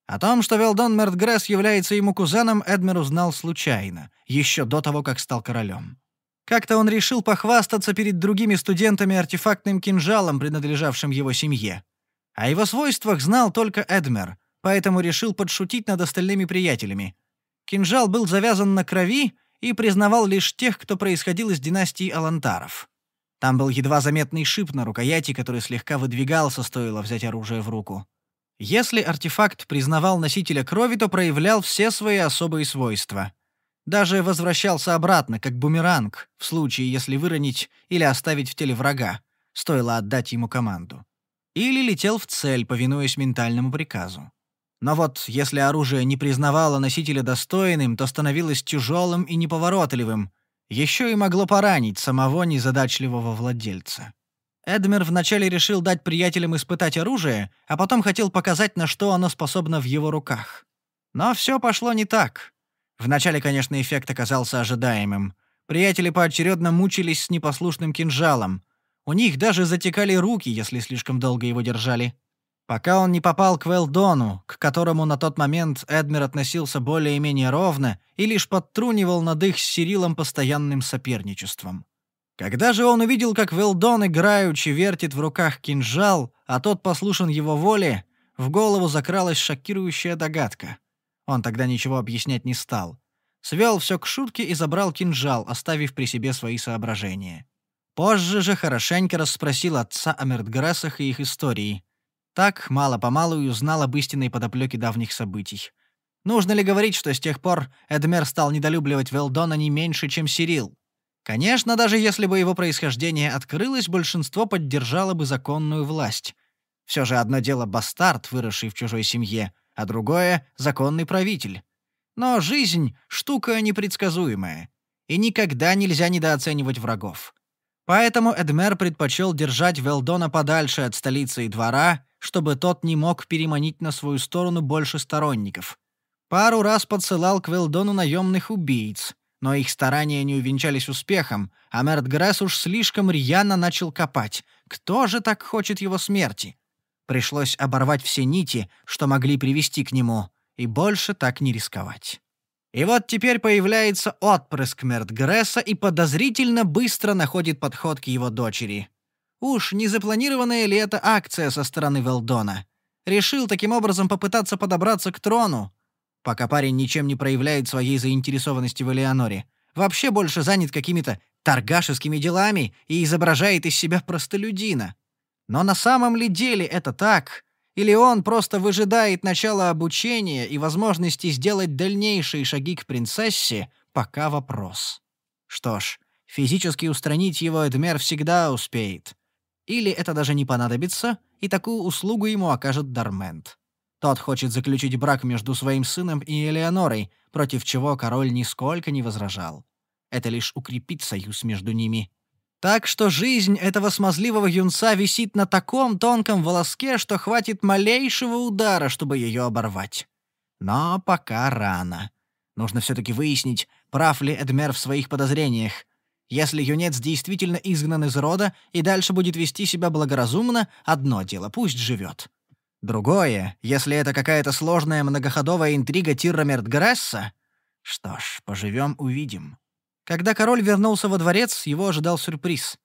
[SPEAKER 1] О том, что Велдон Мертгресс является ему кузеном, Эдмер узнал случайно, еще до того, как стал королем. Как-то он решил похвастаться перед другими студентами артефактным кинжалом, принадлежавшим его семье. О его свойствах знал только Эдмер, поэтому решил подшутить над остальными приятелями. Кинжал был завязан на крови и признавал лишь тех, кто происходил из династии Алантаров. Там был едва заметный шип на рукояти, который слегка выдвигался, стоило взять оружие в руку. Если артефакт признавал носителя крови, то проявлял все свои особые свойства. Даже возвращался обратно, как бумеранг, в случае, если выронить или оставить в теле врага, стоило отдать ему команду. Или летел в цель, повинуясь ментальному приказу. Но вот если оружие не признавало носителя достойным, то становилось тяжелым и неповоротливым, еще и могло поранить самого незадачливого владельца. Эдмер вначале решил дать приятелям испытать оружие, а потом хотел показать, на что оно способно в его руках. Но все пошло не так. Вначале, конечно, эффект оказался ожидаемым. Приятели поочередно мучились с непослушным кинжалом. У них даже затекали руки, если слишком долго его держали. Пока он не попал к Велдону, к которому на тот момент Эдмер относился более-менее ровно и лишь подтрунивал над их с Сирилом постоянным соперничеством. Когда же он увидел, как Велдон играючи вертит в руках кинжал, а тот послушен его воле, в голову закралась шокирующая догадка. Он тогда ничего объяснять не стал. Свел все к шутке и забрал кинжал, оставив при себе свои соображения. Позже же хорошенько расспросил отца о Мертгрессах и их истории. Так мало-помалу и узнал об истинной подоплеке давних событий. Нужно ли говорить, что с тех пор Эдмер стал недолюбливать Велдона не меньше, чем Сирил? Конечно, даже если бы его происхождение открылось, большинство поддержало бы законную власть. Все же одно дело бастард, выросший в чужой семье, а другое — законный правитель. Но жизнь — штука непредсказуемая, и никогда нельзя недооценивать врагов. Поэтому Эдмер предпочел держать Велдона подальше от столицы и двора, чтобы тот не мог переманить на свою сторону больше сторонников. Пару раз подсылал к Велдону наемных убийц — но их старания не увенчались успехом, а Мертгресс уж слишком рьяно начал копать. Кто же так хочет его смерти? Пришлось оборвать все нити, что могли привести к нему, и больше так не рисковать. И вот теперь появляется отпрыск Мертгресса и подозрительно быстро находит подход к его дочери. Уж не запланированная ли это акция со стороны Велдона? Решил таким образом попытаться подобраться к трону, пока парень ничем не проявляет своей заинтересованности в Элеоноре. Вообще больше занят какими-то торгашескими делами и изображает из себя простолюдина. Но на самом ли деле это так? Или он просто выжидает начала обучения и возможности сделать дальнейшие шаги к принцессе, пока вопрос. Что ж, физически устранить его Эдмер всегда успеет. Или это даже не понадобится, и такую услугу ему окажет Дармент. Тот хочет заключить брак между своим сыном и Элеонорой, против чего король нисколько не возражал. Это лишь укрепит союз между ними. Так что жизнь этого смазливого юнца висит на таком тонком волоске, что хватит малейшего удара, чтобы ее оборвать. Но пока рано. Нужно все-таки выяснить, прав ли Эдмер в своих подозрениях. Если юнец действительно изгнан из рода и дальше будет вести себя благоразумно, одно дело, пусть живет. Другое, если это какая-то сложная многоходовая интрига Тирра Мертгресса... Что ж, поживем, увидим. Когда король вернулся во дворец, его ожидал сюрприз.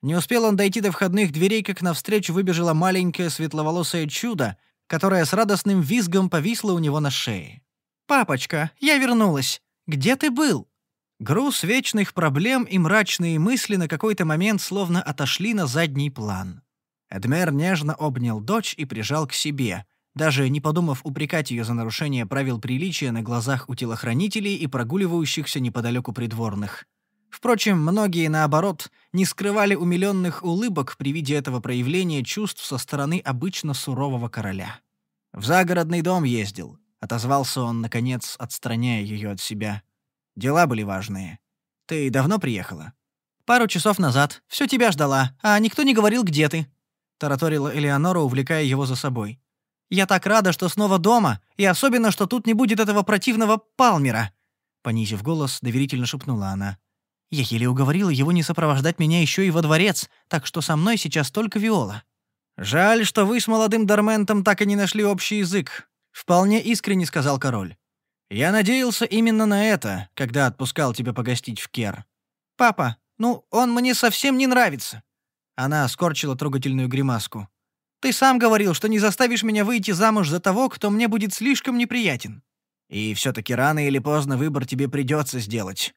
[SPEAKER 1] Не успел он дойти до входных дверей, как навстречу выбежало маленькое светловолосое чудо, которое с радостным визгом повисло у него на шее. «Папочка, я вернулась. Где ты был?» Груз вечных проблем и мрачные мысли на какой-то момент словно отошли на задний план. Эдмер нежно обнял дочь и прижал к себе, даже не подумав упрекать ее за нарушение правил приличия на глазах у телохранителей и прогуливающихся неподалеку придворных. Впрочем, многие, наоборот, не скрывали умиленных улыбок при виде этого проявления чувств со стороны обычно сурового короля. «В загородный дом ездил», — отозвался он, наконец, отстраняя ее от себя. «Дела были важные. Ты давно приехала?» «Пару часов назад. Все тебя ждала, а никто не говорил, где ты», тараторила Элеонора, увлекая его за собой. «Я так рада, что снова дома, и особенно, что тут не будет этого противного Палмера!» Понизив голос, доверительно шепнула она. Я еле уговорила его не сопровождать меня еще и во дворец, так что со мной сейчас только Виола. Жаль, что вы с молодым Дарментом так и не нашли общий язык, вполне искренне сказал король. Я надеялся именно на это, когда отпускал тебя погостить в Кер. Папа, ну, он мне совсем не нравится. Она скорчила трогательную гримаску. Ты сам говорил, что не заставишь меня выйти замуж за того, кто мне будет слишком неприятен. И все-таки рано или поздно выбор тебе придется сделать.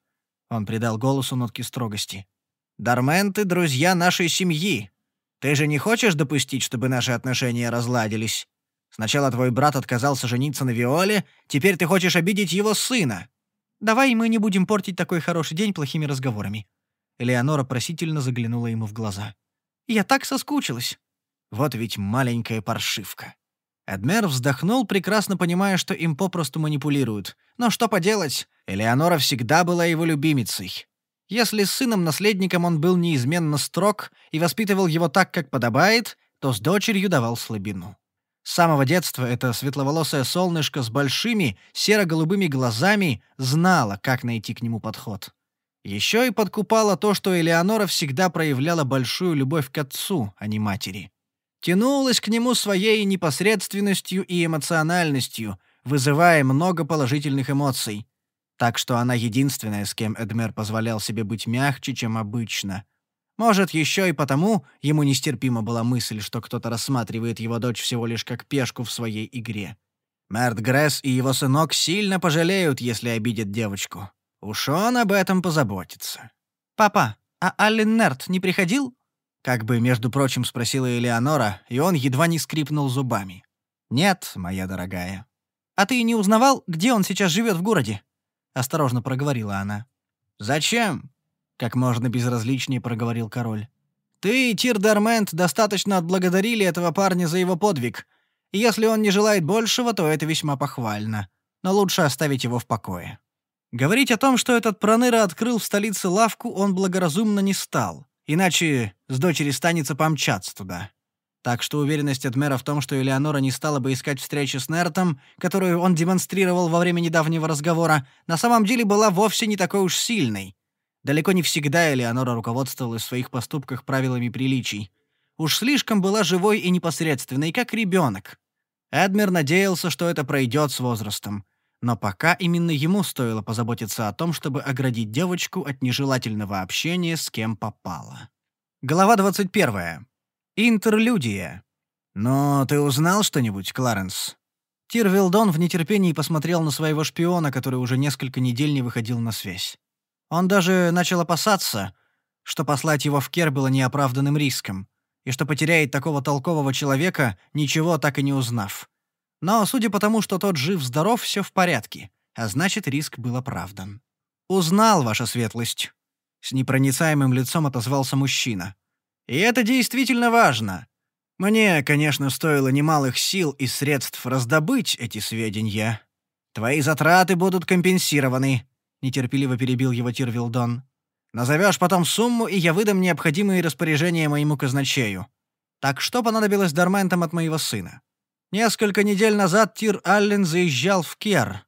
[SPEAKER 1] Он придал голосу нотки строгости. Дарменты — друзья нашей семьи. Ты же не хочешь допустить, чтобы наши отношения разладились? Сначала твой брат отказался жениться на Виоле, теперь ты хочешь обидеть его сына. Давай мы не будем портить такой хороший день плохими разговорами. Элеонора просительно заглянула ему в глаза. Я так соскучилась. Вот ведь маленькая паршивка. Эдмер вздохнул, прекрасно понимая, что им попросту манипулируют. Но что поделать, Элеонора всегда была его любимицей. Если с сыном-наследником он был неизменно строг и воспитывал его так, как подобает, то с дочерью давал слабину. С самого детства это светловолосое солнышко с большими серо-голубыми глазами знало, как найти к нему подход. Еще и подкупало то, что Элеонора всегда проявляла большую любовь к отцу, а не матери тянулась к нему своей непосредственностью и эмоциональностью, вызывая много положительных эмоций. Так что она единственная, с кем Эдмер позволял себе быть мягче, чем обычно. Может, еще и потому ему нестерпима была мысль, что кто-то рассматривает его дочь всего лишь как пешку в своей игре. Мэрт Гресс и его сынок сильно пожалеют, если обидят девочку. Уж он об этом позаботится. «Папа, а Аллен Нерт не приходил?» Как бы, между прочим, спросила Элеонора, и он едва не скрипнул зубами. «Нет, моя дорогая». «А ты не узнавал, где он сейчас живет в городе?» — осторожно проговорила она. «Зачем?» — как можно безразличнее проговорил король. «Ты и Тир Дармент достаточно отблагодарили этого парня за его подвиг. И если он не желает большего, то это весьма похвально. Но лучше оставить его в покое». Говорить о том, что этот проныра открыл в столице лавку, он благоразумно не стал. Иначе с дочери станется помчаться туда. Так что уверенность Эдмера в том, что Элеонора не стала бы искать встречи с Нертом, которую он демонстрировал во время недавнего разговора, на самом деле была вовсе не такой уж сильной. Далеко не всегда Элеонора руководствовалась в своих поступках правилами приличий. Уж слишком была живой и непосредственной, как ребенок. Эдмер надеялся, что это пройдет с возрастом. Но пока именно ему стоило позаботиться о том, чтобы оградить девочку от нежелательного общения с кем попало. Глава 21. Интерлюдия. «Но ты узнал что-нибудь, Кларенс?» Тир Вилдон в нетерпении посмотрел на своего шпиона, который уже несколько недель не выходил на связь. Он даже начал опасаться, что послать его в Кер было неоправданным риском, и что потеряет такого толкового человека, ничего так и не узнав. Но, судя по тому, что тот жив-здоров, все в порядке, а значит, риск был оправдан. «Узнал, ваша светлость», — с непроницаемым лицом отозвался мужчина. «И это действительно важно. Мне, конечно, стоило немалых сил и средств раздобыть эти сведения. Твои затраты будут компенсированы», — нетерпеливо перебил его Тирвилдон. «Назовешь потом сумму, и я выдам необходимые распоряжения моему казначею. Так что понадобилось Дарментам от моего сына?» Несколько недель назад Тир Аллен заезжал в Кер.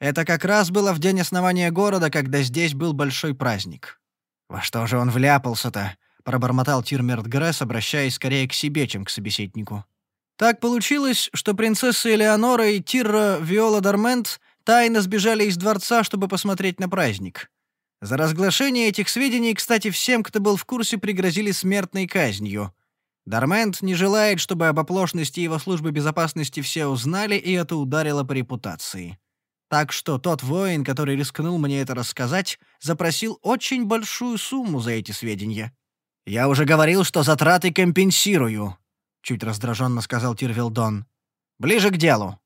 [SPEAKER 1] Это как раз было в день основания города, когда здесь был большой праздник. «Во что же он вляпался-то?» — пробормотал Тир Мертгресс, обращаясь скорее к себе, чем к собеседнику. Так получилось, что принцесса Элеонора и Тирра Виола Дармент тайно сбежали из дворца, чтобы посмотреть на праздник. За разглашение этих сведений, кстати, всем, кто был в курсе, пригрозили смертной казнью — Дармент не желает, чтобы об оплошности его службы безопасности все узнали, и это ударило по репутации. Так что тот воин, который рискнул мне это рассказать, запросил очень большую сумму за эти сведения. «Я уже говорил, что затраты компенсирую», — чуть раздраженно сказал Тирвилдон. «Ближе к делу.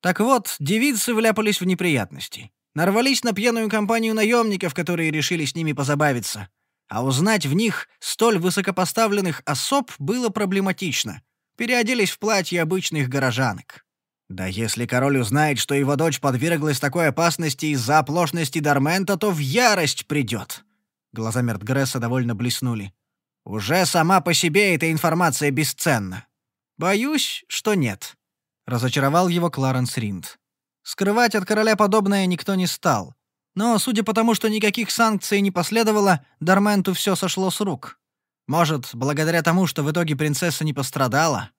[SPEAKER 1] Так вот, девицы вляпались в неприятности. Нарвались на пьяную компанию наемников, которые решили с ними позабавиться а узнать в них столь высокопоставленных особ было проблематично. Переоделись в платье обычных горожанок. Да если король узнает, что его дочь подверглась такой опасности из-за оплошности Дармента, то в ярость придет. Глаза Мертгресса довольно блеснули. Уже сама по себе эта информация бесценна. Боюсь, что нет. Разочаровал его Кларенс Ринд. Скрывать от короля подобное никто не стал. Но, судя по тому, что никаких санкций не последовало, Дарменту все сошло с рук. Может, благодаря тому, что в итоге принцесса не пострадала.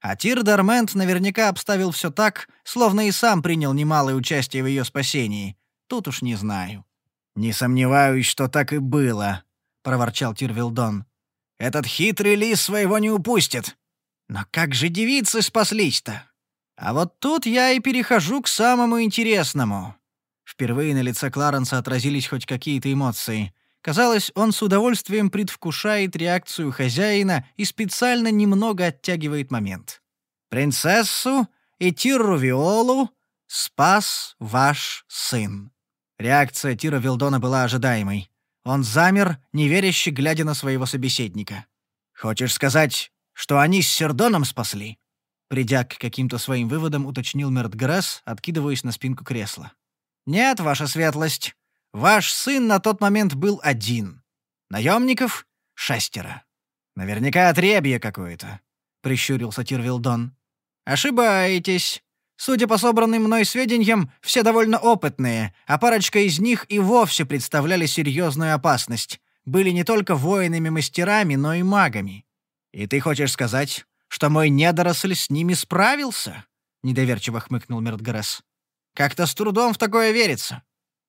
[SPEAKER 1] А Тир Дармент наверняка обставил все так, словно и сам принял немалое участие в ее спасении. Тут уж не знаю. «Не сомневаюсь, что так и было», — проворчал Тир Вилдон. «Этот хитрый лис своего не упустит. Но как же девицы спаслись-то? А вот тут я и перехожу к самому интересному. Впервые на лице Кларенса отразились хоть какие-то эмоции. Казалось, он с удовольствием предвкушает реакцию хозяина и специально немного оттягивает момент. «Принцессу и Тирру Виолу спас ваш сын». Реакция Тира Вилдона была ожидаемой. Он замер, неверяще глядя на своего собеседника. «Хочешь сказать, что они с Сердоном спасли?» Придя к каким-то своим выводам, уточнил Мертгресс, откидываясь на спинку кресла. «Нет, ваша светлость. Ваш сын на тот момент был один. Наемников — шестеро. Наверняка отребье какое-то», — прищурился Тирвилдон. «Ошибаетесь. Судя по собранным мной сведениям, все довольно опытные, а парочка из них и вовсе представляли серьезную опасность. Были не только воинами-мастерами, но и магами. «И ты хочешь сказать, что мой недоросль с ними справился?» — недоверчиво хмыкнул Мертгарес. «Как-то с трудом в такое верится».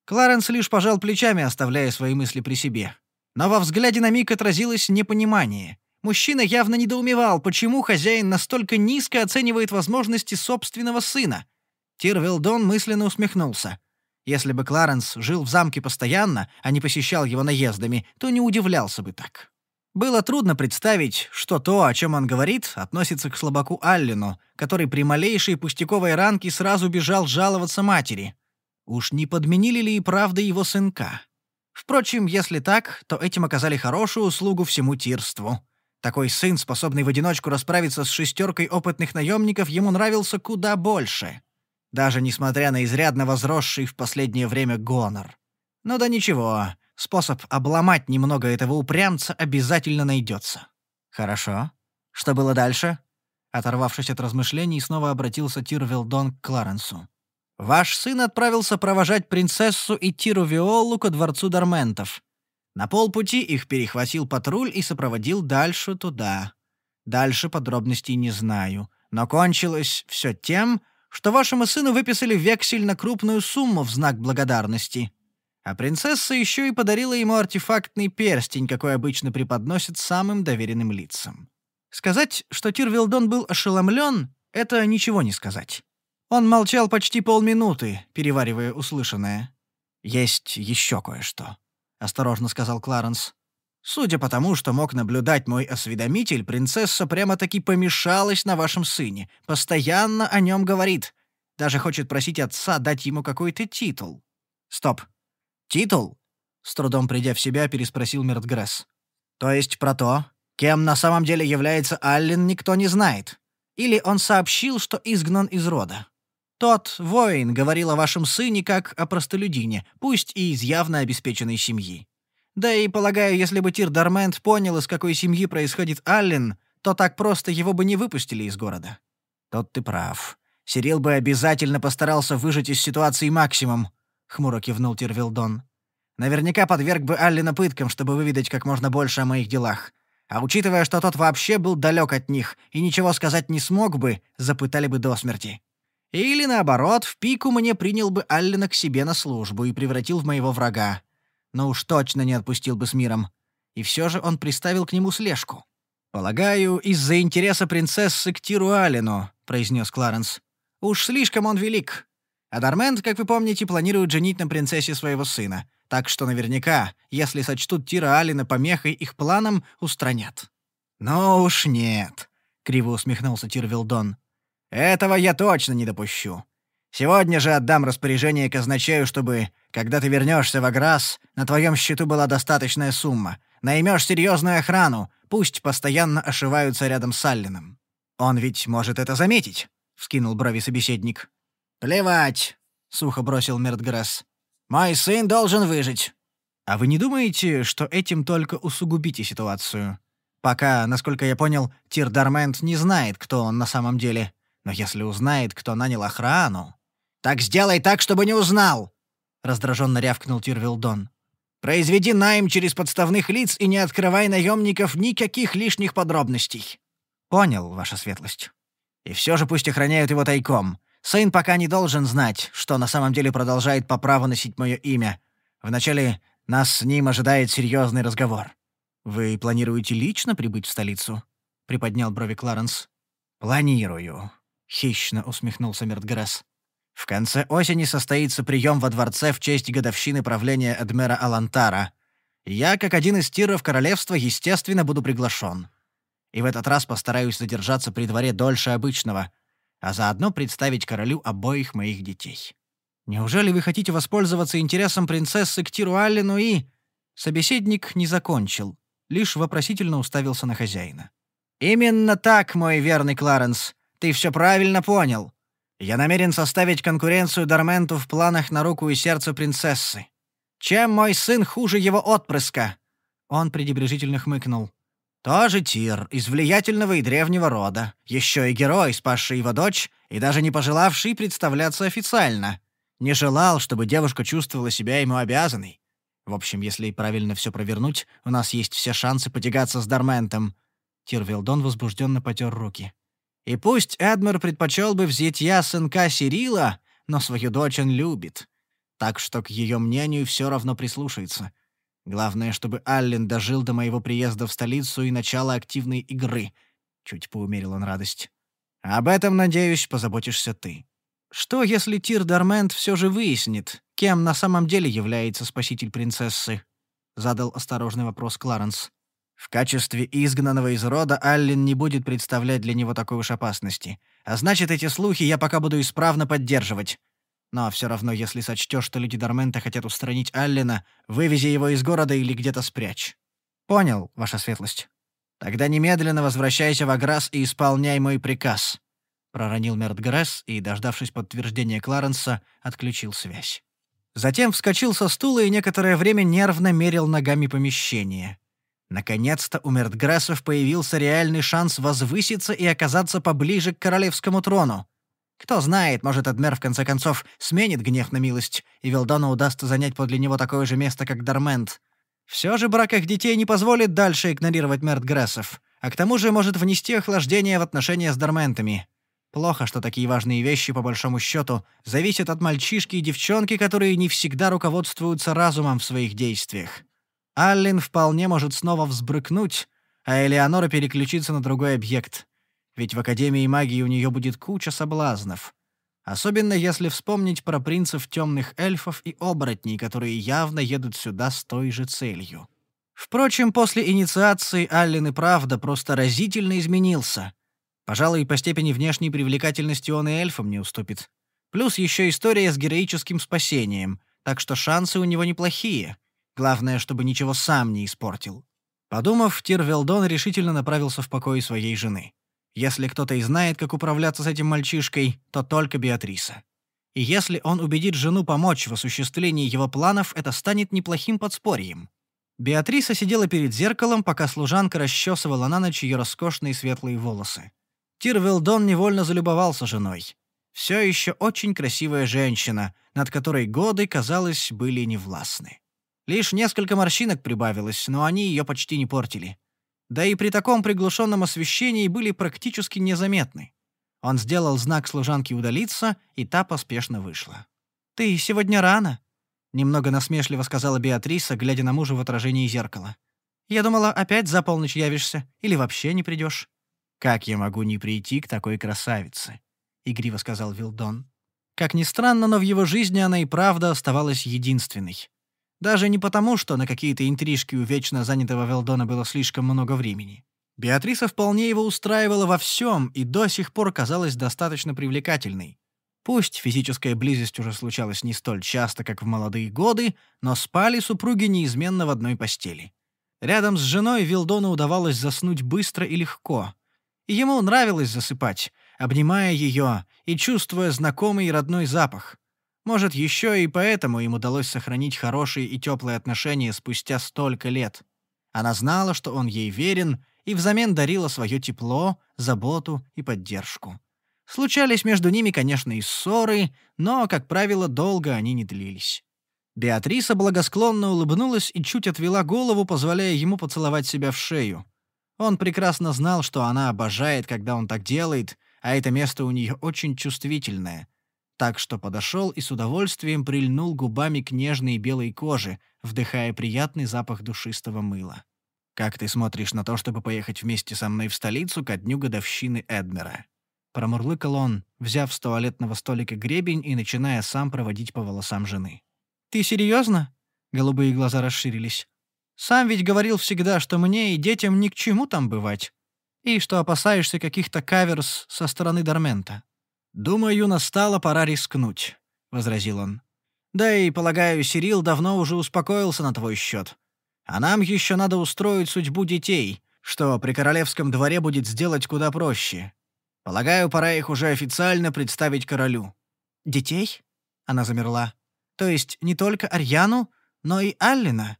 [SPEAKER 1] Кларенс лишь пожал плечами, оставляя свои мысли при себе. Но во взгляде на миг отразилось непонимание. Мужчина явно недоумевал, почему хозяин настолько низко оценивает возможности собственного сына. Тирвилдон мысленно усмехнулся. Если бы Кларенс жил в замке постоянно, а не посещал его наездами, то не удивлялся бы так. Было трудно представить, что то, о чем он говорит, относится к слабаку Аллену, который при малейшей пустяковой ранке сразу бежал жаловаться матери. Уж не подменили ли и правда его сынка? Впрочем, если так, то этим оказали хорошую услугу всему тирству. Такой сын, способный в одиночку расправиться с шестеркой опытных наемников, ему нравился куда больше. Даже несмотря на изрядно возросший в последнее время гонор. Ну да ничего, Способ обломать немного этого упрямца обязательно найдется. Хорошо. Что было дальше? Оторвавшись от размышлений, снова обратился Тирвилдон к Кларенсу. «Ваш сын отправился провожать принцессу и Тиру Виолу ко дворцу Дарментов. На полпути их перехватил патруль и сопроводил дальше туда. Дальше подробностей не знаю, но кончилось все тем, что вашему сыну выписали вексель на крупную сумму в знак благодарности. А принцесса еще и подарила ему артефактный перстень, какой обычно преподносят самым доверенным лицам. Сказать, что Тирвилдон был ошеломлен, это ничего не сказать. Он молчал почти полминуты, переваривая услышанное. «Есть еще кое-что», — осторожно сказал Кларенс. «Судя по тому, что мог наблюдать мой осведомитель, принцесса прямо-таки помешалась на вашем сыне, постоянно о нем говорит, даже хочет просить отца дать ему какой-то титул. Стоп, «Титул?» — с трудом придя в себя, переспросил Мертгресс. «То есть про то, кем на самом деле является Аллен, никто не знает? Или он сообщил, что изгнан из рода? Тот воин говорил о вашем сыне как о простолюдине, пусть и из явно обеспеченной семьи. Да и, полагаю, если бы Тир Дармент понял, из какой семьи происходит Аллен, то так просто его бы не выпустили из города. Тот ты прав. Сирил бы обязательно постарался выжать из ситуации максимум, — хмуро кивнул Тирвилдон. «Наверняка подверг бы Аллена пыткам, чтобы выведать как можно больше о моих делах. А учитывая, что тот вообще был далек от них и ничего сказать не смог бы, запытали бы до смерти. Или, наоборот, в пику мне принял бы Аллена к себе на службу и превратил в моего врага. Но уж точно не отпустил бы с миром. И все же он приставил к нему слежку. «Полагаю, из-за интереса принцессы к Тиру Аллену», — произнес Кларенс. «Уж слишком он велик. А Дармент, как вы помните, планирует женить на принцессе своего сына. Так что наверняка, если сочтут Тира Алина помехой их планам, устранят». «Ну уж нет», — криво усмехнулся Тир Вилдон. «Этого я точно не допущу. Сегодня же отдам распоряжение казначею, чтобы, когда ты вернешься в Аграс, на твоем счету была достаточная сумма. Наймешь серьезную охрану, пусть постоянно ошиваются рядом с Аллином. Он ведь может это заметить», — вскинул брови собеседник. «Плевать», — сухо бросил Мертгресс. «Мой сын должен выжить». «А вы не думаете, что этим только усугубите ситуацию? Пока, насколько я понял, Тирдармент не знает, кто он на самом деле. Но если узнает, кто нанял охрану...» «Так сделай так, чтобы не узнал!» — раздраженно рявкнул Тирвилдон. «Произведи найм через подставных лиц и не открывай наемников никаких лишних подробностей». «Понял, ваша светлость. И все же пусть охраняют его тайком. Сын пока не должен знать, что на самом деле продолжает по праву носить мое имя. Вначале нас с ним ожидает серьезный разговор». «Вы планируете лично прибыть в столицу?» — приподнял брови Кларенс. «Планирую», — хищно усмехнулся Мертгресс. «В конце осени состоится прием во дворце в честь годовщины правления Эдмера Алантара. Я, как один из тиров королевства, естественно, буду приглашен. И в этот раз постараюсь задержаться при дворе дольше обычного, а заодно представить королю обоих моих детей. Неужели вы хотите воспользоваться интересом принцессы к Тиру Аллену и...» Собеседник не закончил, лишь вопросительно уставился на хозяина. «Именно так, мой верный Кларенс. Ты все правильно понял. Я намерен составить конкуренцию Дарменту в планах на руку и сердце принцессы. Чем мой сын хуже его отпрыска?» Он пренебрежительно хмыкнул. «Тоже Тир, из влиятельного и древнего рода. Еще и герой, спасший его дочь, и даже не пожелавший представляться официально. Не желал, чтобы девушка чувствовала себя ему обязанной. В общем, если правильно все провернуть, у нас есть все шансы потягаться с Дарментом. Тирвилдон возбужденно потер руки. «И пусть Эдмер предпочел бы взять я сынка Сирила, но свою дочь он любит. Так что к ее мнению все равно прислушается. Главное, чтобы Аллен дожил до моего приезда в столицу и начала активной игры». Чуть поумерил он радость. «Об этом, надеюсь, позаботишься ты. Что, если Тир Дармент все же выяснит, кем на самом деле является спаситель принцессы?» — задал осторожный вопрос Кларенс. В качестве изгнанного из рода Аллен не будет представлять для него такой уж опасности. А значит, эти слухи я пока буду исправно поддерживать. Но все равно, если сочтешь, что люди Дармента хотят устранить Аллена, вывези его из города или где-то спрячь. Понял, ваша светлость. Тогда немедленно возвращайся в Аграс и исполняй мой приказ. Проронил Мертгресс и, дождавшись подтверждения Кларенса, отключил связь. Затем вскочил со стула и некоторое время нервно мерил ногами помещение. Наконец-то у Мертграссов появился реальный шанс возвыситься и оказаться поближе к королевскому трону. Кто знает, может, Эдмер в конце концов сменит гнев на милость, и Велдону удастся занять подле него такое же место, как Дармент. Все же брак их детей не позволит дальше игнорировать Мертграссов, а к тому же может внести охлаждение в отношения с Дарментами. Плохо, что такие важные вещи, по большому счету, зависят от мальчишки и девчонки, которые не всегда руководствуются разумом в своих действиях. Аллен вполне может снова взбрыкнуть, а Элеонора переключиться на другой объект. Ведь в Академии магии у нее будет куча соблазнов. Особенно если вспомнить про принцев темных эльфов и оборотней, которые явно едут сюда с той же целью. Впрочем, после инициации Аллен и правда просто разительно изменился. Пожалуй, по степени внешней привлекательности он и эльфам не уступит. Плюс еще история с героическим спасением, так что шансы у него неплохие. Главное, чтобы ничего сам не испортил. Подумав, Тирвелдон решительно направился в покой своей жены. Если кто-то и знает, как управляться с этим мальчишкой, то только Беатриса. И если он убедит жену помочь в осуществлении его планов, это станет неплохим подспорьем. Беатриса сидела перед зеркалом, пока служанка расчесывала на ночь ее роскошные светлые волосы. Тирвелдон невольно залюбовался женой. Все еще очень красивая женщина, над которой годы, казалось, были невластны. Лишь несколько морщинок прибавилось, но они ее почти не портили. Да и при таком приглушенном освещении были практически незаметны. Он сделал знак служанке удалиться, и та поспешно вышла. «Ты сегодня рано», — немного насмешливо сказала Беатриса, глядя на мужа в отражении зеркала. «Я думала, опять за полночь явишься или вообще не придешь. «Как я могу не прийти к такой красавице?» — игриво сказал Вилдон. Как ни странно, но в его жизни она и правда оставалась единственной. Даже не потому, что на какие-то интрижки у вечно занятого Велдона было слишком много времени. Беатриса вполне его устраивала во всем и до сих пор казалась достаточно привлекательной. Пусть физическая близость уже случалась не столь часто, как в молодые годы, но спали супруги неизменно в одной постели. Рядом с женой Вилдону удавалось заснуть быстро и легко. И ему нравилось засыпать, обнимая ее и чувствуя знакомый и родной запах. Может, еще и поэтому им удалось сохранить хорошие и теплые отношения спустя столько лет. Она знала, что он ей верен, и взамен дарила свое тепло, заботу и поддержку. Случались между ними, конечно, и ссоры, но, как правило, долго они не длились. Беатриса благосклонно улыбнулась и чуть отвела голову, позволяя ему поцеловать себя в шею. Он прекрасно знал, что она обожает, когда он так делает, а это место у нее очень чувствительное. Так что подошел и с удовольствием прильнул губами к нежной белой коже, вдыхая приятный запах душистого мыла. «Как ты смотришь на то, чтобы поехать вместе со мной в столицу ко дню годовщины Эдмера?» Промурлыкал он, взяв с туалетного столика гребень и начиная сам проводить по волосам жены. «Ты серьезно? Голубые глаза расширились. «Сам ведь говорил всегда, что мне и детям ни к чему там бывать. И что опасаешься каких-то каверс со стороны Дармента». «Думаю, настала пора рискнуть», — возразил он. «Да и, полагаю, Сирил давно уже успокоился на твой счет. А нам еще надо устроить судьбу детей, что при королевском дворе будет сделать куда проще. Полагаю, пора их уже официально представить королю». «Детей?» — она замерла. То есть не только Арьяну, но и Аллина.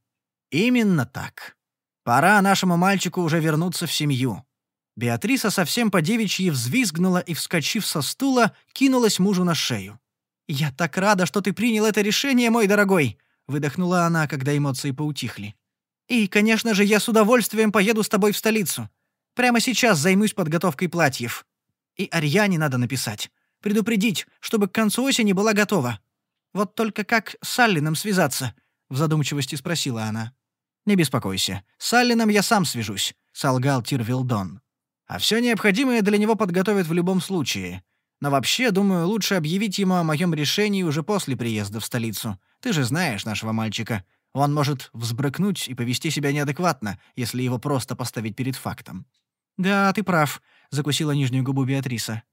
[SPEAKER 1] Именно так. Пора нашему мальчику уже вернуться в семью. Беатриса совсем по-девичьи взвизгнула и, вскочив со стула, кинулась мужу на шею. «Я так рада, что ты принял это решение, мой дорогой!» — выдохнула она, когда эмоции поутихли. «И, конечно же, я с удовольствием поеду с тобой в столицу. Прямо сейчас займусь подготовкой платьев. И Арьяне надо написать. Предупредить, чтобы к концу осени была готова. Вот только как с Аллином связаться?» — в задумчивости спросила она. «Не беспокойся. С Аллином я сам свяжусь», — солгал Тирвилдон. «А все необходимое для него подготовят в любом случае. Но вообще, думаю, лучше объявить ему о моем решении уже после приезда в столицу. Ты же знаешь нашего мальчика. Он может взбрыкнуть и повести себя неадекватно, если его просто поставить перед фактом». «Да, ты прав», — закусила нижнюю губу Беатриса.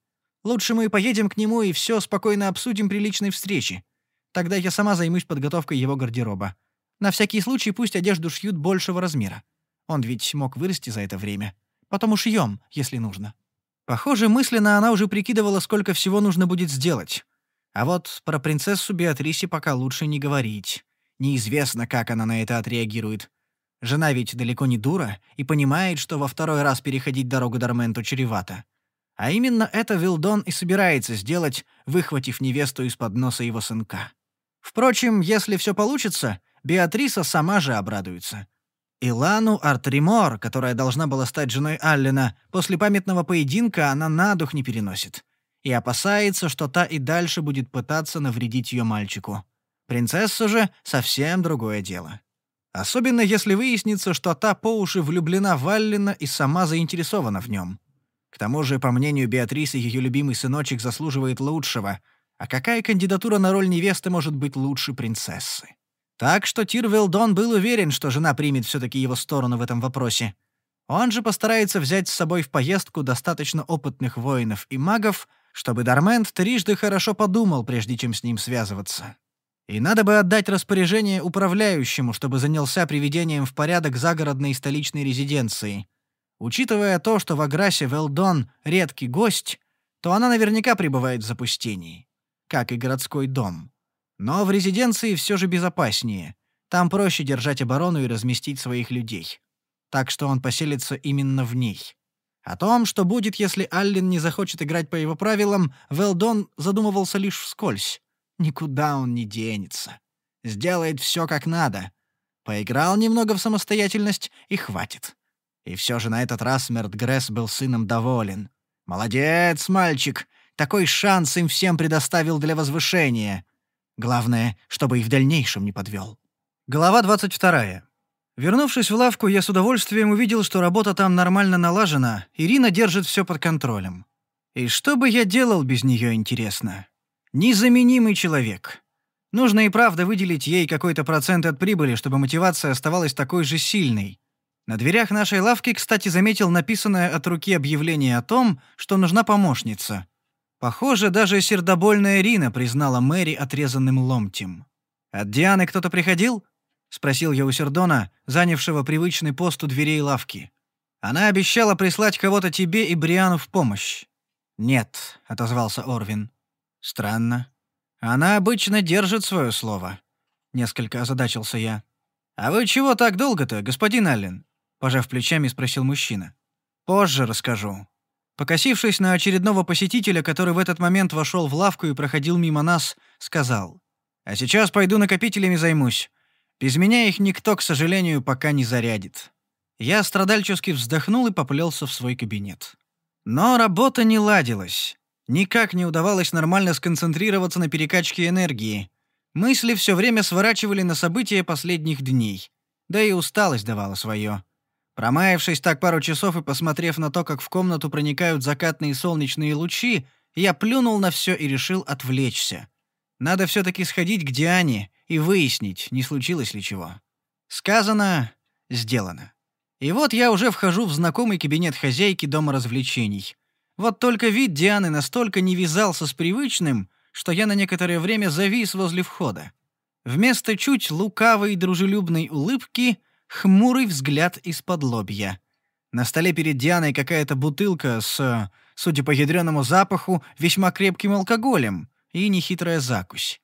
[SPEAKER 1] «Лучше мы поедем к нему и все спокойно обсудим при личной встрече. Тогда я сама займусь подготовкой его гардероба. На всякий случай пусть одежду шьют большего размера. Он ведь мог вырасти за это время. Потом ушьем, если нужно. Похоже, мысленно она уже прикидывала, сколько всего нужно будет сделать. А вот про принцессу Беатрисе пока лучше не говорить. Неизвестно, как она на это отреагирует. Жена ведь далеко не дура и понимает, что во второй раз переходить дорогу Дарменту чревато. А именно это Вилдон и собирается сделать, выхватив невесту из-под носа его сынка. Впрочем, если все получится, Беатриса сама же обрадуется. Илану Артримор, которая должна была стать женой Аллена, после памятного поединка она на дух не переносит. И опасается, что та и дальше будет пытаться навредить ее мальчику. Принцесса же — совсем другое дело. Особенно если выяснится, что та по уши влюблена в Аллена и сама заинтересована в нем. К тому же, по мнению Беатрисы, ее любимый сыночек заслуживает лучшего — а какая кандидатура на роль невесты может быть лучше принцессы? Так что Тир Велдон был уверен, что жена примет все-таки его сторону в этом вопросе. Он же постарается взять с собой в поездку достаточно опытных воинов и магов, чтобы Дармент трижды хорошо подумал, прежде чем с ним связываться. И надо бы отдать распоряжение управляющему, чтобы занялся приведением в порядок загородной столичной резиденции. Учитывая то, что в Аграсе Велдон — редкий гость, то она наверняка пребывает в запустении как и городской дом. Но в резиденции все же безопаснее. Там проще держать оборону и разместить своих людей. Так что он поселится именно в ней. О том, что будет, если Аллен не захочет играть по его правилам, Велдон задумывался лишь вскользь. Никуда он не денется. Сделает все как надо. Поиграл немного в самостоятельность и хватит. И все же на этот раз Мертгресс был сыном доволен. «Молодец, мальчик! Такой шанс им всем предоставил для возвышения. Главное, чтобы и в дальнейшем не подвел. Глава 22. Вернувшись в лавку, я с удовольствием увидел, что работа там нормально налажена, Ирина держит все под контролем. И что бы я делал без нее, интересно? Незаменимый человек. Нужно и правда выделить ей какой-то процент от прибыли, чтобы мотивация оставалась такой же сильной. На дверях нашей лавки, кстати, заметил написанное от руки объявление о том, что нужна помощница. Похоже, даже сердобольная Рина признала Мэри отрезанным ломтем. «От Дианы кто-то приходил?» — спросил я у Сердона, занявшего привычный пост у дверей лавки. «Она обещала прислать кого-то тебе и Бриану в помощь». «Нет», — отозвался Орвин. «Странно. Она обычно держит свое слово». Несколько озадачился я. «А вы чего так долго-то, господин Аллен?» — пожав плечами, спросил мужчина. «Позже расскажу. Покосившись на очередного посетителя, который в этот момент вошел в лавку и проходил мимо нас, сказал. А сейчас пойду накопителями займусь. Без меня их никто, к сожалению, пока не зарядит». Я страдальчески вздохнул и поплелся в свой кабинет. Но работа не ладилась. Никак не удавалось нормально сконцентрироваться на перекачке энергии. Мысли все время сворачивали на события последних дней. Да и усталость давала свое. Промаявшись так пару часов и посмотрев на то, как в комнату проникают закатные солнечные лучи, я плюнул на все и решил отвлечься. Надо все-таки сходить к Диане и выяснить, не случилось ли чего. Сказано — сделано. И вот я уже вхожу в знакомый кабинет хозяйки дома развлечений. Вот только вид Дианы настолько не вязался с привычным, что я на некоторое время завис возле входа. Вместо чуть лукавой дружелюбной улыбки хмурый взгляд из-под лобья. На столе перед Дианой какая-то бутылка с, судя по ядреному запаху, весьма крепким алкоголем и нехитрая закусь.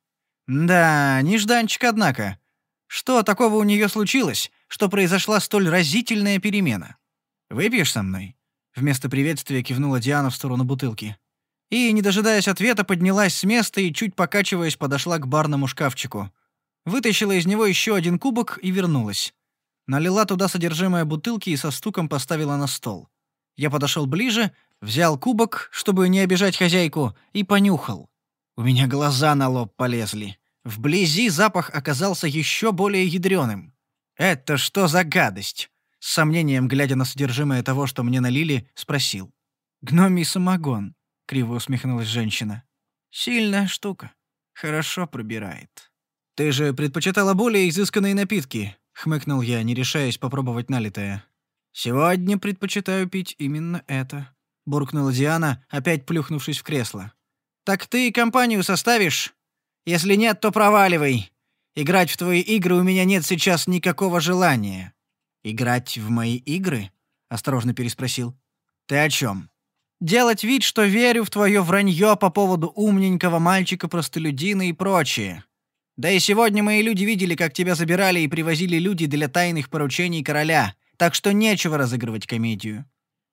[SPEAKER 1] Да, нежданчик, однако. Что такого у нее случилось, что произошла столь разительная перемена? Выпьешь со мной? Вместо приветствия кивнула Диана в сторону бутылки. И, не дожидаясь ответа, поднялась с места и, чуть покачиваясь, подошла к барному шкафчику. Вытащила из него еще один кубок и вернулась. Налила туда содержимое бутылки и со стуком поставила на стол. Я подошел ближе, взял кубок, чтобы не обижать хозяйку, и понюхал. У меня глаза на лоб полезли. Вблизи запах оказался еще более ядреным. «Это что за гадость?» С сомнением, глядя на содержимое того, что мне налили, спросил. «Гномий самогон», — криво усмехнулась женщина. «Сильная штука. Хорошо пробирает». «Ты же предпочитала более изысканные напитки», — хмыкнул я, не решаясь попробовать налитое. «Сегодня предпочитаю пить именно это», — буркнула Диана, опять плюхнувшись в кресло. «Так ты компанию составишь? Если нет, то проваливай. Играть в твои игры у меня нет сейчас никакого желания». «Играть в мои игры?» — осторожно переспросил. «Ты о чем? Делать вид, что верю в твое вранье по поводу умненького мальчика-простолюдина и прочее. Да и сегодня мои люди видели, как тебя забирали и привозили люди для тайных поручений короля, так что нечего разыгрывать комедию.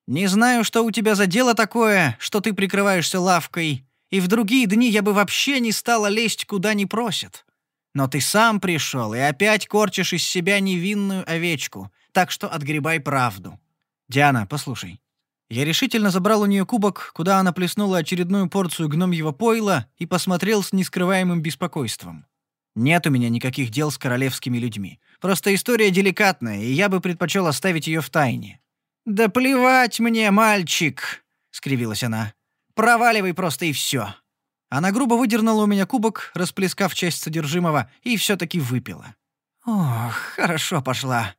[SPEAKER 1] Не знаю, что у тебя за дело такое, что ты прикрываешься лавкой, и в другие дни я бы вообще не стала лезть, куда не просят. Но ты сам пришел и опять корчишь из себя невинную овечку, так что отгребай правду. Диана, послушай. Я решительно забрал у нее кубок, куда она плеснула очередную порцию гномьего пойла и посмотрел с нескрываемым беспокойством. Нет у меня никаких дел с королевскими людьми. Просто история деликатная, и я бы предпочел оставить ее в тайне». «Да плевать мне, мальчик!» — скривилась она. «Проваливай просто и все». Она грубо выдернула у меня кубок, расплескав часть содержимого, и все-таки выпила. «Ох, хорошо пошла».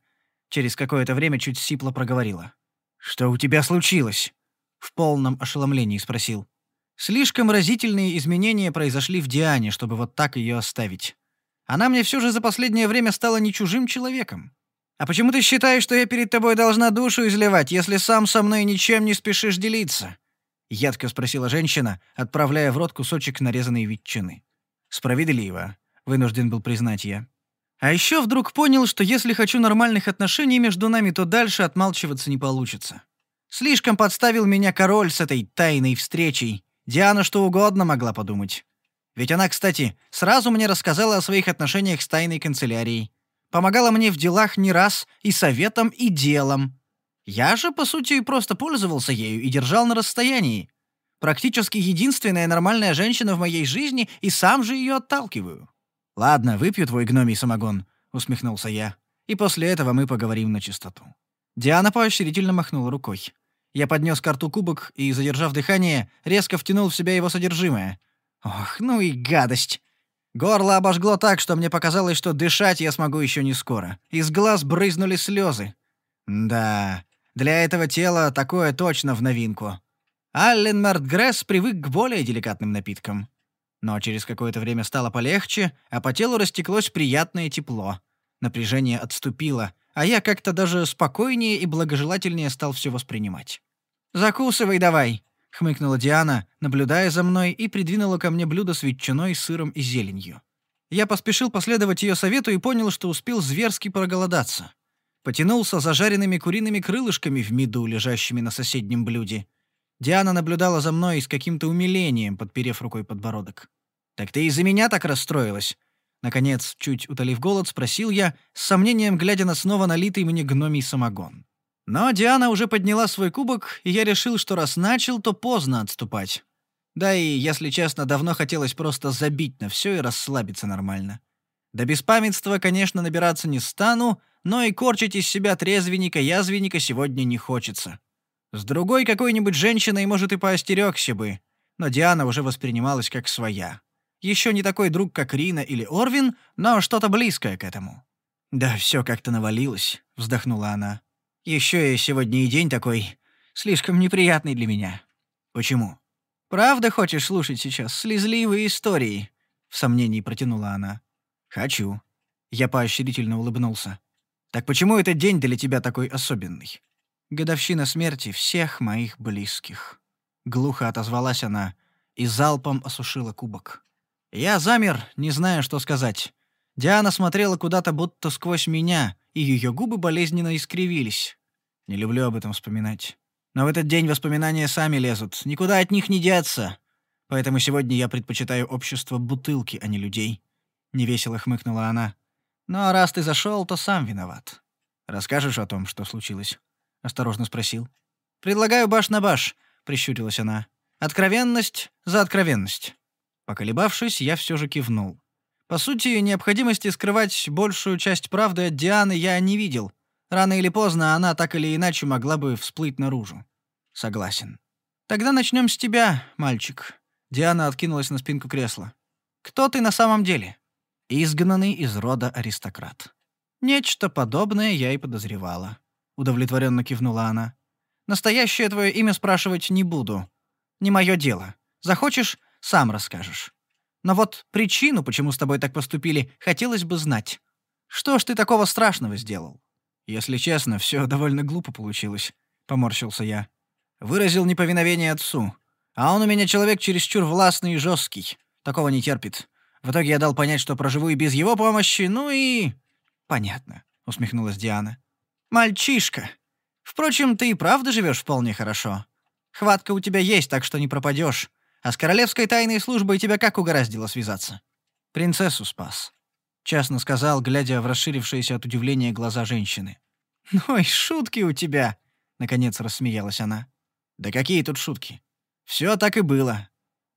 [SPEAKER 1] Через какое-то время чуть сипло проговорила. «Что у тебя случилось?» В полном ошеломлении спросил. Слишком разительные изменения произошли в Диане, чтобы вот так ее оставить. Она мне все же за последнее время стала не чужим человеком. А почему ты считаешь, что я перед тобой должна душу изливать, если сам со мной ничем не спешишь делиться?» Едко спросила женщина, отправляя в рот кусочек нарезанной ветчины. «Справедливо», — вынужден был признать я. А еще вдруг понял, что если хочу нормальных отношений между нами, то дальше отмалчиваться не получится. Слишком подставил меня король с этой тайной встречей. Диана что угодно могла подумать. Ведь она, кстати, сразу мне рассказала о своих отношениях с тайной канцелярией. Помогала мне в делах не раз и советом, и делом. Я же, по сути, просто пользовался ею и держал на расстоянии. Практически единственная нормальная женщина в моей жизни, и сам же ее отталкиваю. «Ладно, выпью твой гномий самогон», — усмехнулся я. «И после этого мы поговорим на чистоту». Диана поощрительно махнула рукой. Я поднес карту кубок и, задержав дыхание, резко втянул в себя его содержимое — Ох, ну и гадость. Горло обожгло так, что мне показалось, что дышать я смогу еще не скоро. Из глаз брызнули слезы. Да, для этого тела такое точно в новинку. Аллен Мартгресс привык к более деликатным напиткам. Но через какое-то время стало полегче, а по телу растеклось приятное тепло. Напряжение отступило, а я как-то даже спокойнее и благожелательнее стал все воспринимать. «Закусывай давай», — хмыкнула Диана, наблюдая за мной, и придвинула ко мне блюдо с ветчиной, сыром и зеленью. Я поспешил последовать ее совету и понял, что успел зверски проголодаться. Потянулся за жареными куриными крылышками в меду, лежащими на соседнем блюде. Диана наблюдала за мной с каким-то умилением, подперев рукой подбородок. «Так ты из-за меня так расстроилась?» Наконец, чуть утолив голод, спросил я, с сомнением глядя на снова налитый мне гномий самогон. Но Диана уже подняла свой кубок, и я решил, что раз начал, то поздно отступать. Да и, если честно, давно хотелось просто забить на все и расслабиться нормально. До беспамятства, конечно, набираться не стану, но и корчить из себя трезвенника-язвенника сегодня не хочется. С другой какой-нибудь женщиной, может, и поостерегся бы, но Диана уже воспринималась как своя. Еще не такой друг, как Рина или Орвин, но что-то близкое к этому. «Да все как-то навалилось», — вздохнула она. Еще и сегодня и день такой слишком неприятный для меня». «Почему?» «Правда хочешь слушать сейчас слезливые истории?» — в сомнении протянула она. «Хочу». Я поощрительно улыбнулся. «Так почему этот день для тебя такой особенный?» «Годовщина смерти всех моих близких». Глухо отозвалась она и залпом осушила кубок. Я замер, не зная, что сказать. Диана смотрела куда-то будто сквозь меня, и ее губы болезненно искривились. Не люблю об этом вспоминать. Но в этот день воспоминания сами лезут, никуда от них не деться. Поэтому сегодня я предпочитаю общество бутылки, а не людей. Невесело хмыкнула она. Ну а раз ты зашел, то сам виноват. Расскажешь о том, что случилось? Осторожно спросил. Предлагаю баш на баш, прищурилась она. Откровенность за откровенность. Поколебавшись, я все же кивнул. По сути, необходимости скрывать большую часть правды от Дианы я не видел. Рано или поздно она так или иначе могла бы всплыть наружу. Согласен. Тогда начнем с тебя, мальчик. Диана откинулась на спинку кресла. Кто ты на самом деле? Изгнанный из рода аристократ. Нечто подобное я и подозревала. Удовлетворенно кивнула она. Настоящее твое имя спрашивать не буду. Не мое дело. Захочешь, сам расскажешь. Но вот причину, почему с тобой так поступили, хотелось бы знать. Что ж ты такого страшного сделал? Если честно, все довольно глупо получилось, поморщился я. Выразил неповиновение отцу. А он у меня человек чересчур властный и жесткий. Такого не терпит. В итоге я дал понять, что проживу и без его помощи, ну и... Понятно, усмехнулась Диана. Мальчишка. Впрочем, ты и правда живешь вполне хорошо. Хватка у тебя есть, так что не пропадешь. А с королевской тайной службой тебя как угораздило связаться? Принцессу спас. Честно сказал, глядя в расширившиеся от удивления глаза женщины. «Ну и шутки у тебя!» — наконец рассмеялась она. «Да какие тут шутки? Все так и было».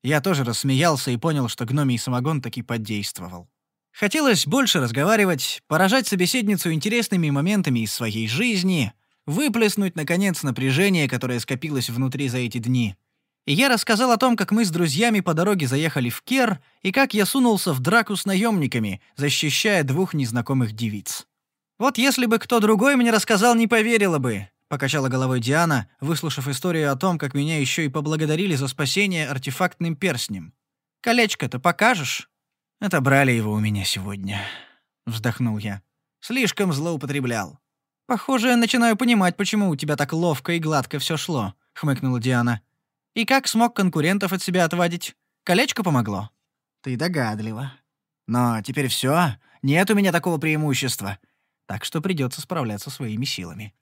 [SPEAKER 1] Я тоже рассмеялся и понял, что гномий самогон таки подействовал. Хотелось больше разговаривать, поражать собеседницу интересными моментами из своей жизни, выплеснуть, наконец, напряжение, которое скопилось внутри за эти дни — и я рассказал о том, как мы с друзьями по дороге заехали в Кер, и как я сунулся в драку с наемниками, защищая двух незнакомых девиц. «Вот если бы кто другой мне рассказал, не поверила бы», — покачала головой Диана, выслушав историю о том, как меня еще и поблагодарили за спасение артефактным перстнем. «Колечко-то покажешь?» «Отобрали его у меня сегодня», — вздохнул я. «Слишком злоупотреблял». «Похоже, я начинаю понимать, почему у тебя так ловко и гладко все шло», — хмыкнула Диана. И как смог конкурентов от себя отвадить? Колечко помогло? Ты догадлива. Но теперь все, нет у меня такого преимущества. Так что придется справляться своими силами.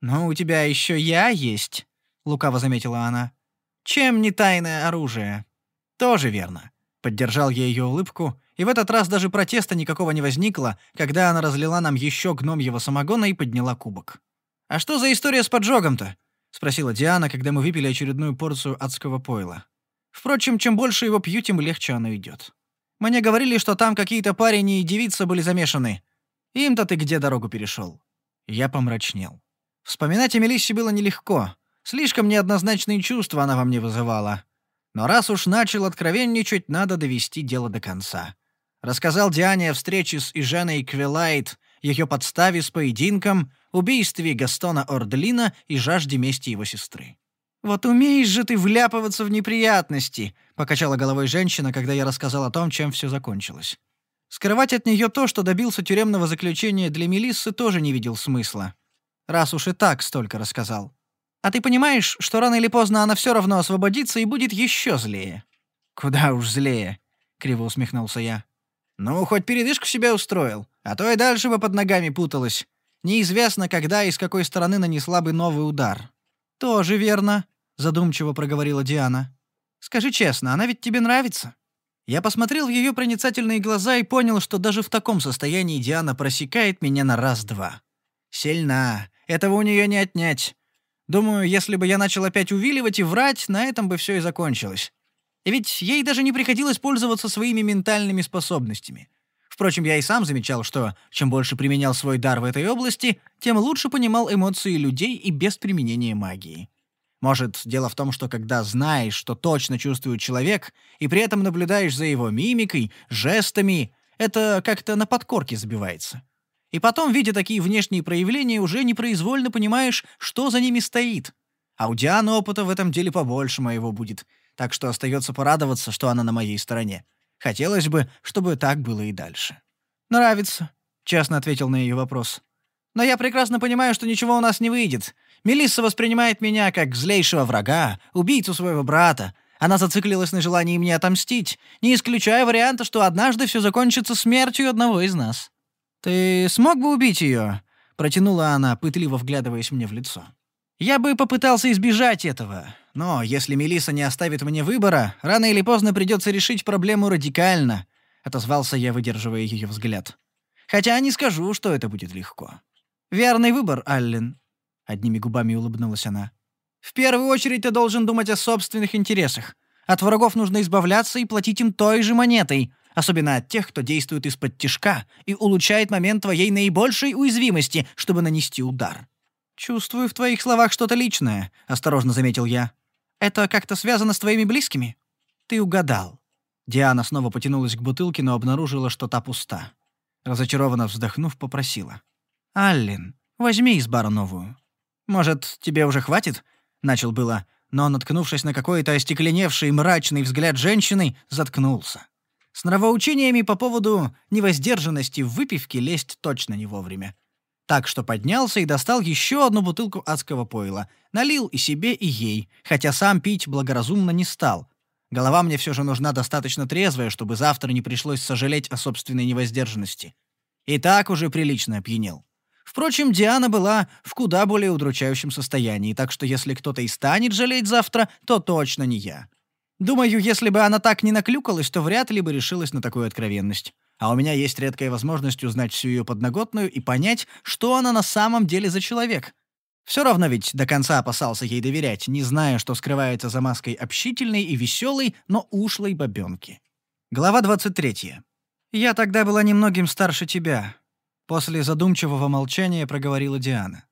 [SPEAKER 1] Но у тебя еще я есть, лукаво заметила она. Чем не тайное оружие? Тоже верно. Поддержал я ее улыбку, и в этот раз даже протеста никакого не возникло, когда она разлила нам еще гномьего самогона и подняла кубок. А что за история с поджогом-то? — спросила Диана, когда мы выпили очередную порцию адского пойла. «Впрочем, чем больше его пью, тем легче оно идет. Мне говорили, что там какие-то парень и девица были замешаны. Им-то ты где дорогу перешел?» Я помрачнел. Вспоминать о Мелиссе было нелегко. Слишком неоднозначные чувства она во мне вызывала. Но раз уж начал откровенничать, надо довести дело до конца. Рассказал Диане о встрече с Иженой Квилайт, ее подставе с поединком — убийстве Гастона Ордлина и жажде мести его сестры. «Вот умеешь же ты вляпываться в неприятности», — покачала головой женщина, когда я рассказал о том, чем все закончилось. Скрывать от нее то, что добился тюремного заключения для Мелиссы, тоже не видел смысла. Раз уж и так столько рассказал. А ты понимаешь, что рано или поздно она все равно освободится и будет еще злее? Куда уж злее, криво усмехнулся я. Ну, хоть передышку себе устроил, а то и дальше бы под ногами путалась. Неизвестно, когда и с какой стороны нанесла бы новый удар. Тоже верно, задумчиво проговорила Диана. Скажи честно, она ведь тебе нравится? Я посмотрел в ее проницательные глаза и понял, что даже в таком состоянии Диана просекает меня на раз-два. Сильна. Этого у нее не отнять. Думаю, если бы я начал опять увиливать и врать, на этом бы все и закончилось. Ведь ей даже не приходилось пользоваться своими ментальными способностями. Впрочем, я и сам замечал, что чем больше применял свой дар в этой области, тем лучше понимал эмоции людей и без применения магии. Может, дело в том, что когда знаешь, что точно чувствует человек, и при этом наблюдаешь за его мимикой, жестами, это как-то на подкорке забивается. И потом, видя такие внешние проявления, уже непроизвольно понимаешь, что за ними стоит. А у Дианы опыта в этом деле побольше моего будет, так что остается порадоваться, что она на моей стороне. Хотелось бы, чтобы так было и дальше. «Нравится», — честно ответил на ее вопрос. «Но я прекрасно понимаю, что ничего у нас не выйдет. Мелисса воспринимает меня как злейшего врага, убийцу своего брата. Она зациклилась на желании мне отомстить, не исключая варианта, что однажды все закончится смертью одного из нас. «Ты смог бы убить ее?» — протянула она, пытливо вглядываясь мне в лицо. «Я бы попытался избежать этого, но если Мелисса не оставит мне выбора, рано или поздно придется решить проблему радикально», — отозвался я, выдерживая ее взгляд. «Хотя не скажу, что это будет легко». «Верный выбор, Аллен», — одними губами улыбнулась она. «В первую очередь ты должен думать о собственных интересах. От врагов нужно избавляться и платить им той же монетой, особенно от тех, кто действует из-под тишка и улучшает момент твоей наибольшей уязвимости, чтобы нанести удар». «Чувствую в твоих словах что-то личное», — осторожно заметил я. «Это как-то связано с твоими близкими?» «Ты угадал». Диана снова потянулась к бутылке, но обнаружила, что та пуста. Разочарованно вздохнув, попросила. «Аллен, возьми из бара новую». «Может, тебе уже хватит?» — начал было, но, наткнувшись на какой-то остекленевший мрачный взгляд женщины, заткнулся. С нравоучениями по поводу невоздержанности в выпивке лезть точно не вовремя. Так что поднялся и достал еще одну бутылку адского пойла. Налил и себе, и ей, хотя сам пить благоразумно не стал. Голова мне все же нужна достаточно трезвая, чтобы завтра не пришлось сожалеть о собственной невоздержанности. И так уже прилично опьянел. Впрочем, Диана была в куда более удручающем состоянии, так что если кто-то и станет жалеть завтра, то точно не я. Думаю, если бы она так не наклюкалась, то вряд ли бы решилась на такую откровенность. А у меня есть редкая возможность узнать всю ее подноготную и понять, что она на самом деле за человек. Все равно ведь до конца опасался ей доверять, не зная, что скрывается за маской общительной и веселой, но ушлой бабенки. Глава 23. «Я тогда была немногим старше тебя. После задумчивого молчания проговорила Диана.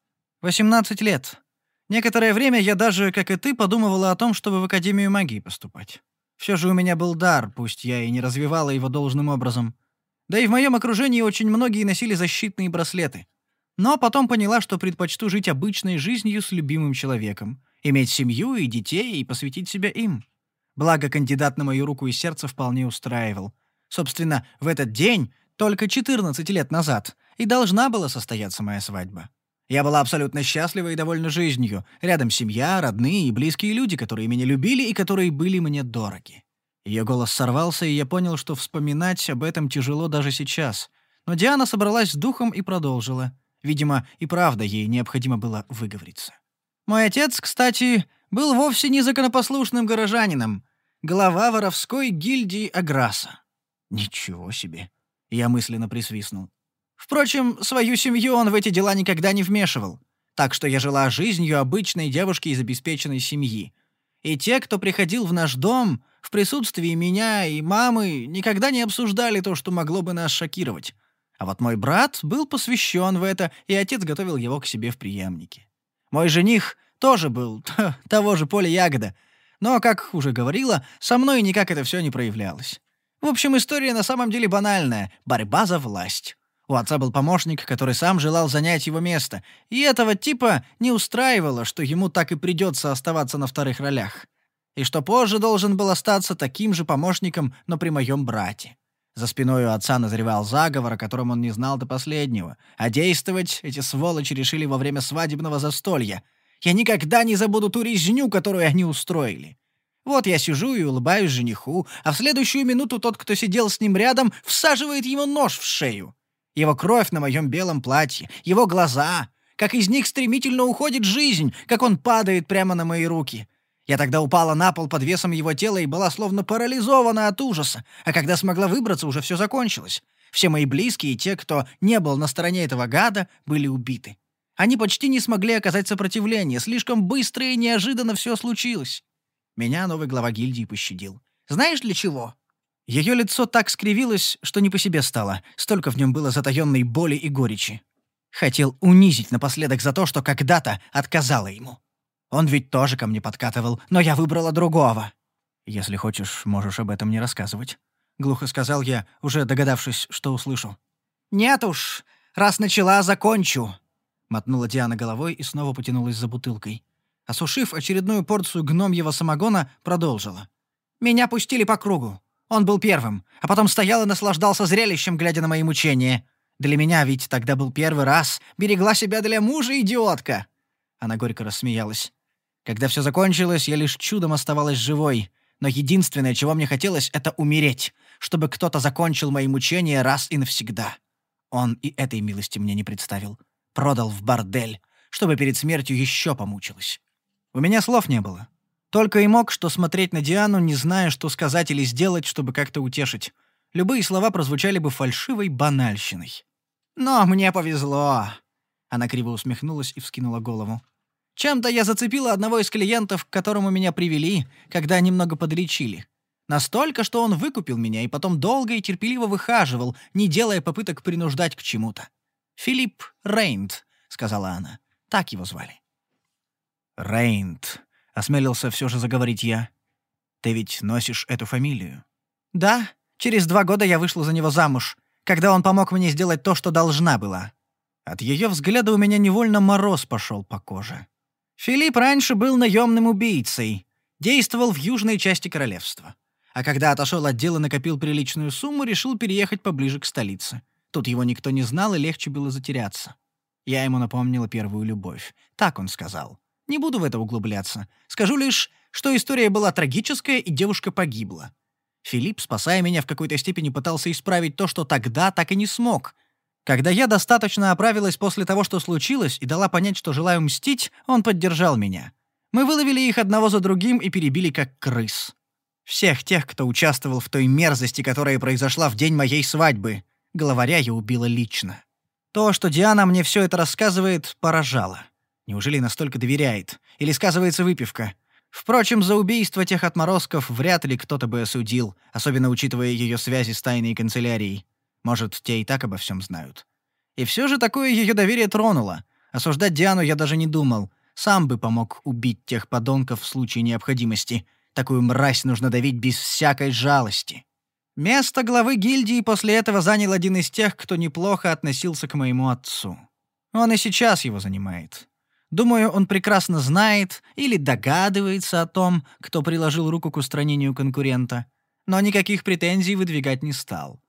[SPEAKER 1] «Восемнадцать лет. Некоторое время я даже, как и ты, подумывала о том, чтобы в Академию магии поступать. Все же у меня был дар, пусть я и не развивала его должным образом. Да и в моем окружении очень многие носили защитные браслеты. Но потом поняла, что предпочту жить обычной жизнью с любимым человеком, иметь семью и детей и посвятить себя им. Благо, кандидат на мою руку и сердце вполне устраивал. Собственно, в этот день, только 14 лет назад, и должна была состояться моя свадьба. Я была абсолютно счастлива и довольна жизнью. Рядом семья, родные и близкие люди, которые меня любили и которые были мне дороги. Ее голос сорвался, и я понял, что вспоминать об этом тяжело даже сейчас. Но Диана собралась с духом и продолжила. Видимо, и правда ей необходимо было выговориться. Мой отец, кстати, был вовсе не законопослушным горожанином, глава воровской гильдии Аграса. Ничего себе. Я мысленно присвистнул. Впрочем, свою семью он в эти дела никогда не вмешивал. Так что я жила жизнью обычной девушки из обеспеченной семьи. И те, кто приходил в наш дом, присутствии меня и мамы, никогда не обсуждали то, что могло бы нас шокировать. А вот мой брат был посвящен в это, и отец готовил его к себе в преемнике. Мой жених тоже был того же поля ягода, но, как уже говорила, со мной никак это все не проявлялось. В общем, история на самом деле банальная — борьба за власть. У отца был помощник, который сам желал занять его место, и этого типа не устраивало, что ему так и придется оставаться на вторых ролях. И что позже должен был остаться таким же помощником, но при моем брате. За спиной у отца назревал заговор, о котором он не знал до последнего. А действовать эти сволочи решили во время свадебного застолья. Я никогда не забуду ту резню, которую они устроили. Вот я сижу и улыбаюсь жениху, а в следующую минуту тот, кто сидел с ним рядом, всаживает ему нож в шею. Его кровь на моем белом платье, его глаза, как из них стремительно уходит жизнь, как он падает прямо на мои руки. Я тогда упала на пол под весом его тела и была словно парализована от ужаса, а когда смогла выбраться, уже все закончилось. Все мои близкие и те, кто не был на стороне этого гада, были убиты. Они почти не смогли оказать сопротивление, слишком быстро и неожиданно все случилось. Меня новый глава гильдии пощадил. Знаешь для чего? Ее лицо так скривилось, что не по себе стало. Столько в нем было затаённой боли и горечи. Хотел унизить напоследок за то, что когда-то отказала ему. Он ведь тоже ко мне подкатывал, но я выбрала другого. Если хочешь, можешь об этом не рассказывать. Глухо сказал я, уже догадавшись, что услышу. «Нет уж, раз начала, закончу!» Мотнула Диана головой и снова потянулась за бутылкой. Осушив очередную порцию гномьего самогона, продолжила. «Меня пустили по кругу. Он был первым, а потом стоял и наслаждался зрелищем, глядя на мои мучения. Для меня ведь тогда был первый раз. Берегла себя для мужа, идиотка!» Она горько рассмеялась. Когда все закончилось, я лишь чудом оставалась живой. Но единственное, чего мне хотелось, — это умереть, чтобы кто-то закончил мои мучения раз и навсегда. Он и этой милости мне не представил. Продал в бордель, чтобы перед смертью еще помучилась. У меня слов не было. Только и мог что смотреть на Диану, не зная, что сказать или сделать, чтобы как-то утешить. Любые слова прозвучали бы фальшивой банальщиной. «Но мне повезло!» Она криво усмехнулась и вскинула голову. «Чем-то я зацепила одного из клиентов, к которому меня привели, когда немного подлечили. Настолько, что он выкупил меня и потом долго и терпеливо выхаживал, не делая попыток принуждать к чему-то. «Филипп Рейнт», — сказала она. Так его звали.
[SPEAKER 2] «Рейнт», — осмелился все же заговорить я. «Ты ведь носишь эту фамилию?»
[SPEAKER 1] «Да. Через два года я вышла за него замуж, когда он помог мне сделать то, что должна была». От ее взгляда у меня невольно мороз пошел по коже. Филипп раньше был наемным убийцей, действовал в южной части королевства. А когда отошел от дела, накопил приличную сумму, решил переехать поближе к столице. Тут его никто не знал, и легче было затеряться. Я ему напомнила первую любовь. Так он сказал. Не буду в это углубляться. Скажу лишь, что история была трагическая, и девушка погибла. Филипп, спасая меня, в какой-то степени пытался исправить то, что тогда так и не смог. Когда я достаточно оправилась после того, что случилось, и дала понять, что желаю мстить, он поддержал меня. Мы выловили их одного за другим и перебили как крыс. Всех тех, кто участвовал в той мерзости, которая произошла в день моей свадьбы. Главаря я убила лично. То, что Диана мне все это рассказывает, поражало. Неужели настолько доверяет? Или сказывается выпивка? Впрочем, за убийство тех отморозков вряд ли кто-то бы осудил, особенно учитывая ее связи с тайной канцелярией. Может, те и так обо всем знают. И все же такое ее доверие тронуло. Осуждать Диану я даже не думал. Сам бы помог убить тех подонков в случае необходимости. Такую мразь нужно давить без всякой жалости. Место главы гильдии после этого занял один из тех, кто неплохо относился к моему отцу. Он и сейчас его занимает. Думаю, он прекрасно знает или догадывается о том, кто приложил руку к устранению конкурента, но никаких претензий выдвигать не стал.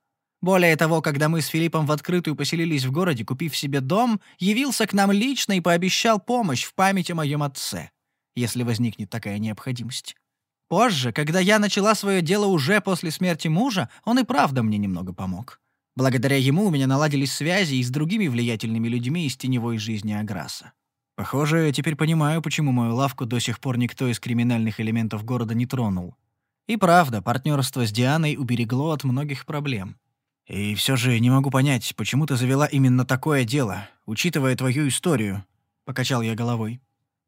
[SPEAKER 1] Более того, когда мы с Филиппом в открытую поселились в городе, купив себе дом, явился к нам лично и пообещал помощь в память о моем отце, если возникнет такая необходимость. Позже, когда я начала свое дело уже после смерти мужа, он и правда мне немного помог. Благодаря ему у меня наладились связи и с другими влиятельными людьми из теневой жизни Аграса. Похоже, я теперь понимаю, почему мою лавку до сих пор никто из криминальных элементов города не тронул. И правда, партнерство с Дианой уберегло от многих проблем. И все же не могу понять, почему ты завела именно такое дело, учитывая твою историю, покачал я головой.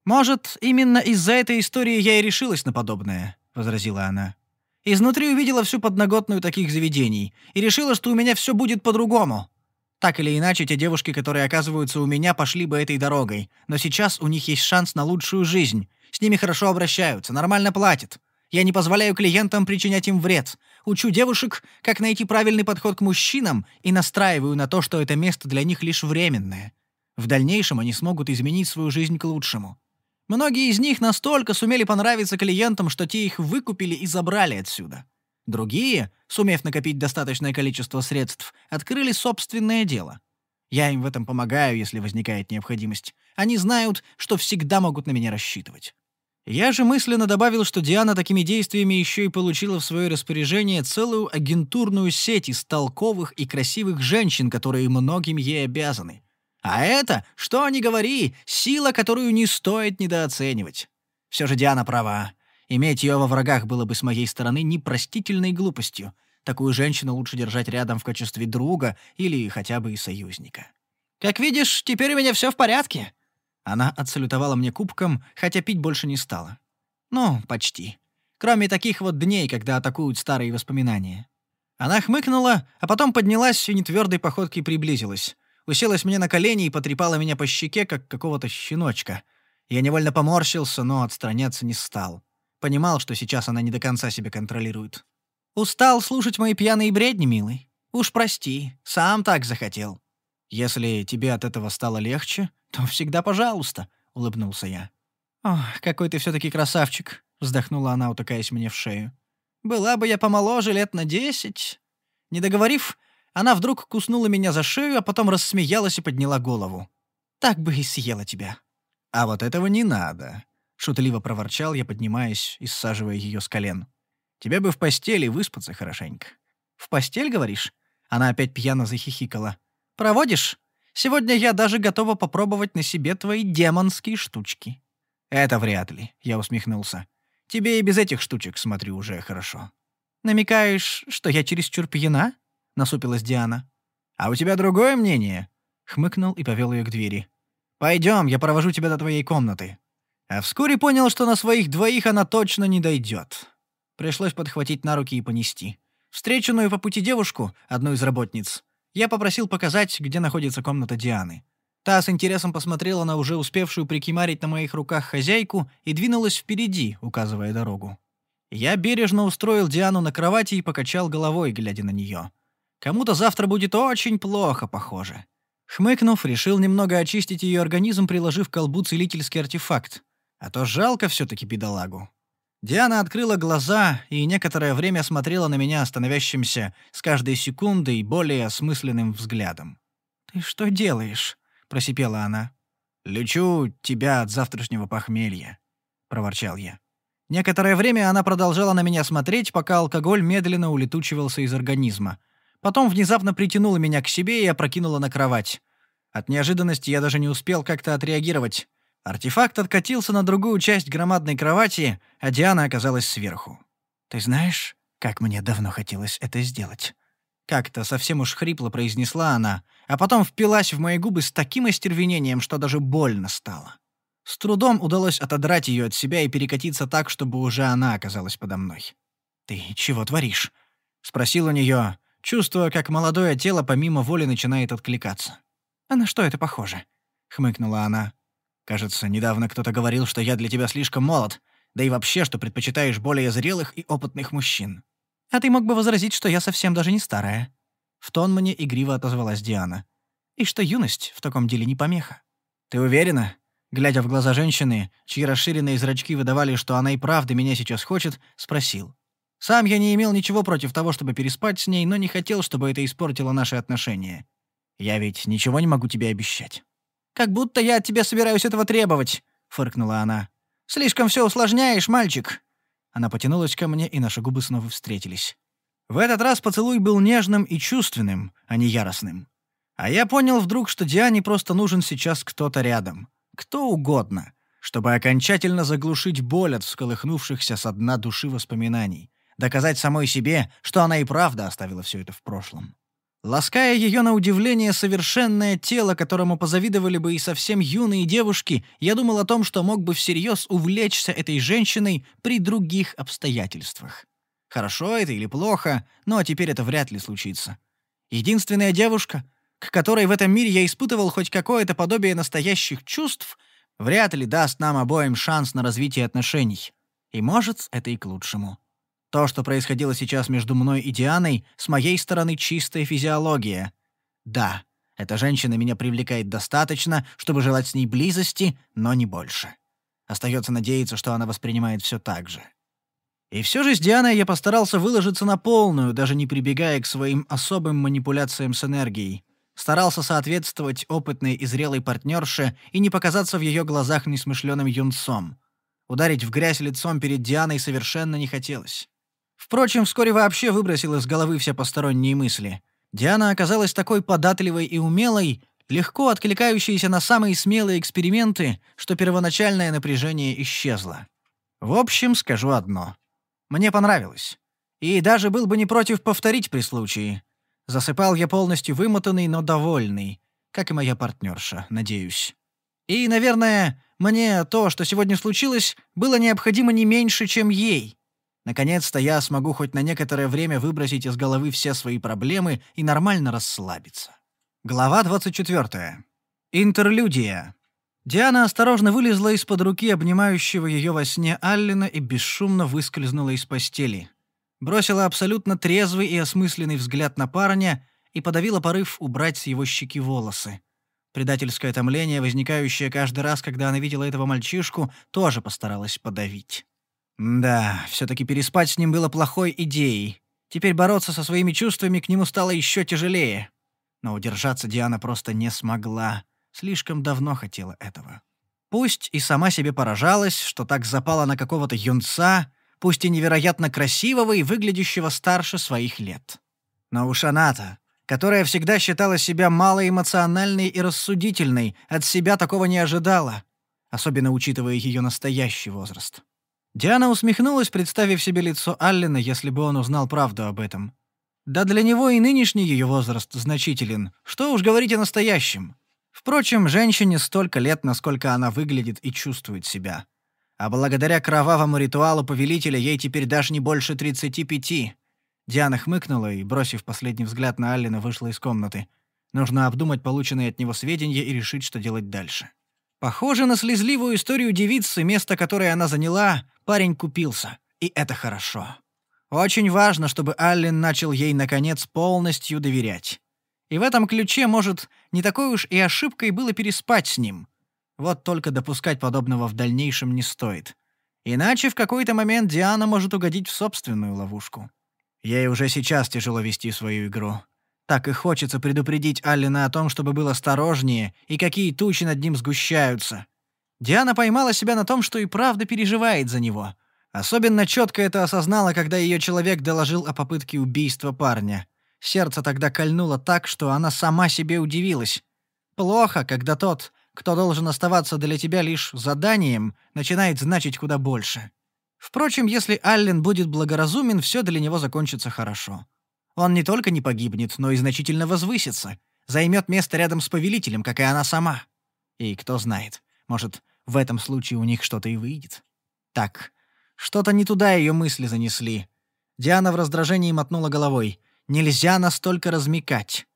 [SPEAKER 1] Может, именно из-за этой истории я и решилась на подобное, возразила она. Изнутри увидела всю подноготную таких заведений и решила, что у меня все будет по-другому. Так или иначе, те девушки, которые оказываются у меня, пошли бы этой дорогой. Но сейчас у них есть шанс на лучшую жизнь. С ними хорошо обращаются, нормально платят. Я не позволяю клиентам причинять им вред. Учу девушек, как найти правильный подход к мужчинам и настраиваю на то, что это место для них лишь временное. В дальнейшем они смогут изменить свою жизнь к лучшему. Многие из них настолько сумели понравиться клиентам, что те их выкупили и забрали отсюда. Другие, сумев накопить достаточное количество средств, открыли собственное дело. Я им в этом помогаю, если возникает необходимость. Они знают, что всегда могут на меня рассчитывать. Я же мысленно добавил, что Диана такими действиями еще и получила в свое распоряжение целую агентурную сеть из толковых и красивых женщин, которые многим ей обязаны. А это, что ни говори, сила, которую не стоит недооценивать.
[SPEAKER 2] Все же Диана права. Иметь ее во врагах было бы с моей стороны непростительной глупостью. Такую женщину лучше держать рядом в качестве друга или хотя бы и союзника.
[SPEAKER 1] «Как видишь, теперь у меня все в порядке».
[SPEAKER 2] Она отсалютовала мне кубком, хотя пить больше не стала. Ну, почти. Кроме таких вот дней, когда атакуют старые воспоминания. Она хмыкнула, а потом поднялась и нетвердой походкой приблизилась. Уселась мне на колени и потрепала меня по щеке, как какого-то щеночка. Я невольно поморщился, но отстраняться не стал. Понимал, что сейчас она не до конца себя контролирует. «Устал слушать мои пьяные бредни, милый? Уж прости, сам так захотел». «Если тебе от этого стало легче, то всегда пожалуйста», — улыбнулся я. «Ох, какой ты все таки красавчик», — вздохнула она, утыкаясь мне в шею. «Была бы я помоложе лет на десять». Не договорив, она вдруг куснула меня за шею, а потом рассмеялась и подняла голову. «Так бы и съела тебя». «А вот этого не надо», — шутливо проворчал я, поднимаясь и саживая ее с колен. «Тебе бы в постели выспаться хорошенько». «В постель, говоришь?» Она опять пьяно захихикала. «Проводишь? Сегодня я даже готова попробовать на себе твои демонские штучки». «Это вряд ли», — я усмехнулся. «Тебе и без этих штучек, смотрю, уже хорошо». «Намекаешь, что я чересчур пьяна?» — насупилась Диана. «А у тебя другое мнение?» — хмыкнул и повел ее к двери. Пойдем, я провожу тебя до твоей комнаты». А вскоре понял, что на своих двоих она точно не дойдет. Пришлось подхватить на руки и понести. Встреченную по пути девушку, одну из работниц, я попросил показать, где находится комната Дианы. Та с интересом посмотрела на уже успевшую прикимарить на моих руках хозяйку и двинулась впереди, указывая дорогу. Я бережно устроил Диану на кровати и покачал головой, глядя на нее. Кому-то завтра будет очень плохо, похоже. Хмыкнув, решил немного очистить ее организм, приложив к колбу целительский артефакт. А то жалко все-таки бедолагу. Диана открыла глаза и некоторое время смотрела на меня становящимся с каждой секундой более осмысленным взглядом. «Ты что делаешь?» — просипела она. «Лечу тебя от завтрашнего похмелья», — проворчал я. Некоторое время она продолжала на меня смотреть, пока алкоголь медленно улетучивался из организма. Потом внезапно притянула меня к себе и опрокинула на кровать. От неожиданности я даже не успел как-то отреагировать. Артефакт откатился на другую часть громадной кровати, а Диана оказалась сверху. «Ты знаешь, как мне давно хотелось это сделать?» Как-то совсем уж хрипло произнесла она, а потом впилась в мои губы с таким остервенением, что даже больно стало. С трудом удалось отодрать ее от себя и перекатиться так, чтобы уже она оказалась подо мной. «Ты чего творишь?» — спросил у нее, чувствуя, как молодое тело помимо воли начинает откликаться. «А на что это похоже?» — хмыкнула она. «Кажется, недавно кто-то говорил, что я для тебя слишком молод, да и вообще, что предпочитаешь более зрелых и опытных мужчин. А ты мог бы возразить, что я совсем даже не старая». В тон мне игриво отозвалась Диана. «И что юность в таком деле не помеха». «Ты уверена?» Глядя в глаза женщины, чьи расширенные зрачки выдавали, что она и правда меня сейчас хочет, спросил. Сам я не имел ничего против того, чтобы переспать с ней, но не хотел, чтобы это испортило наши отношения. Я ведь ничего не могу тебе обещать. «Как будто я от тебя собираюсь этого требовать», — фыркнула она. «Слишком все усложняешь, мальчик». Она потянулась ко мне, и наши губы снова встретились. В этот раз поцелуй был нежным и чувственным, а не яростным. А я понял вдруг, что Диане просто нужен сейчас кто-то рядом. Кто угодно, чтобы окончательно заглушить боль от всколыхнувшихся со дна души воспоминаний доказать самой себе, что она и правда оставила все это в прошлом. Лаская ее на удивление совершенное тело, которому позавидовали бы и совсем юные девушки, я думал о том, что мог бы всерьез увлечься этой женщиной при других обстоятельствах. Хорошо это или плохо, но теперь это вряд ли случится. Единственная девушка, к которой в этом мире я испытывал хоть какое-то подобие настоящих чувств, вряд ли даст нам обоим шанс на развитие отношений. И может, это и к лучшему. То, что происходило сейчас между мной и Дианой, с моей стороны чистая физиология. Да, эта женщина меня привлекает достаточно, чтобы желать с ней близости, но не больше. Остается надеяться, что она воспринимает все так же. И все же с Дианой я постарался выложиться на полную, даже не прибегая к своим особым манипуляциям с энергией. Старался соответствовать опытной и зрелой партнерше и не показаться в ее глазах несмышленым юнцом. Ударить в грязь лицом перед Дианой совершенно не хотелось. Впрочем, вскоре вообще выбросил из головы все посторонние мысли. Диана оказалась такой податливой и умелой, легко откликающейся на самые смелые эксперименты, что первоначальное напряжение исчезло.
[SPEAKER 1] В общем, скажу одно. Мне понравилось. И даже был бы не против повторить при случае. Засыпал я полностью вымотанный, но довольный, как и моя партнерша, надеюсь. И, наверное, мне то, что сегодня случилось, было необходимо не меньше, чем ей. Наконец-то я смогу хоть на некоторое время выбросить из головы все свои проблемы и нормально расслабиться. Глава 24. Интерлюдия. Диана осторожно вылезла из-под руки обнимающего ее во сне Аллена и бесшумно выскользнула из постели. Бросила абсолютно трезвый и осмысленный взгляд на парня и подавила порыв убрать с его щеки волосы. Предательское томление, возникающее каждый раз, когда она видела этого мальчишку, тоже постаралась подавить. Да, все-таки переспать с ним было плохой идеей. Теперь бороться со своими чувствами к нему стало еще тяжелее. Но удержаться Диана просто не смогла. Слишком давно хотела этого. Пусть и сама себе поражалась, что так запала на какого-то юнца, пусть и невероятно красивого и выглядящего старше своих лет. Но уж она-то, которая всегда считала себя малоэмоциональной и рассудительной, от себя такого не ожидала, особенно учитывая ее настоящий возраст. Диана усмехнулась, представив себе лицо Аллена, если бы он узнал правду об этом. Да для него и нынешний ее возраст значителен, что уж говорить о настоящем. Впрочем, женщине столько лет, насколько она выглядит и чувствует себя. А благодаря кровавому ритуалу повелителя ей теперь даже не больше 35. Диана хмыкнула и, бросив последний взгляд на Аллена, вышла из комнаты. Нужно обдумать полученные от него сведения и решить, что делать дальше. Похоже на слезливую историю девицы, место которое она заняла, парень купился. И это хорошо. Очень важно, чтобы Аллен начал ей, наконец, полностью доверять. И в этом ключе, может, не такой уж и ошибкой было переспать с ним. Вот только допускать подобного в дальнейшем не стоит. Иначе в какой-то момент Диана может угодить в собственную ловушку. Ей уже сейчас тяжело вести свою игру. Так и хочется предупредить Аллена о том, чтобы был осторожнее, и какие тучи над ним сгущаются. Диана поймала себя на том, что и правда переживает за него. Особенно четко это осознала, когда ее человек доложил о попытке убийства парня. Сердце тогда кольнуло так, что она сама себе удивилась. Плохо, когда тот, кто должен оставаться для тебя лишь заданием, начинает значить куда больше. Впрочем, если Аллен будет благоразумен, все для него закончится хорошо. Он не только не погибнет, но и значительно возвысится, займет место рядом с повелителем, как и она сама. И кто знает, может, в этом случае у них что-то и выйдет. Так, что-то не туда ее мысли занесли. Диана в раздражении мотнула головой. Нельзя настолько размекать.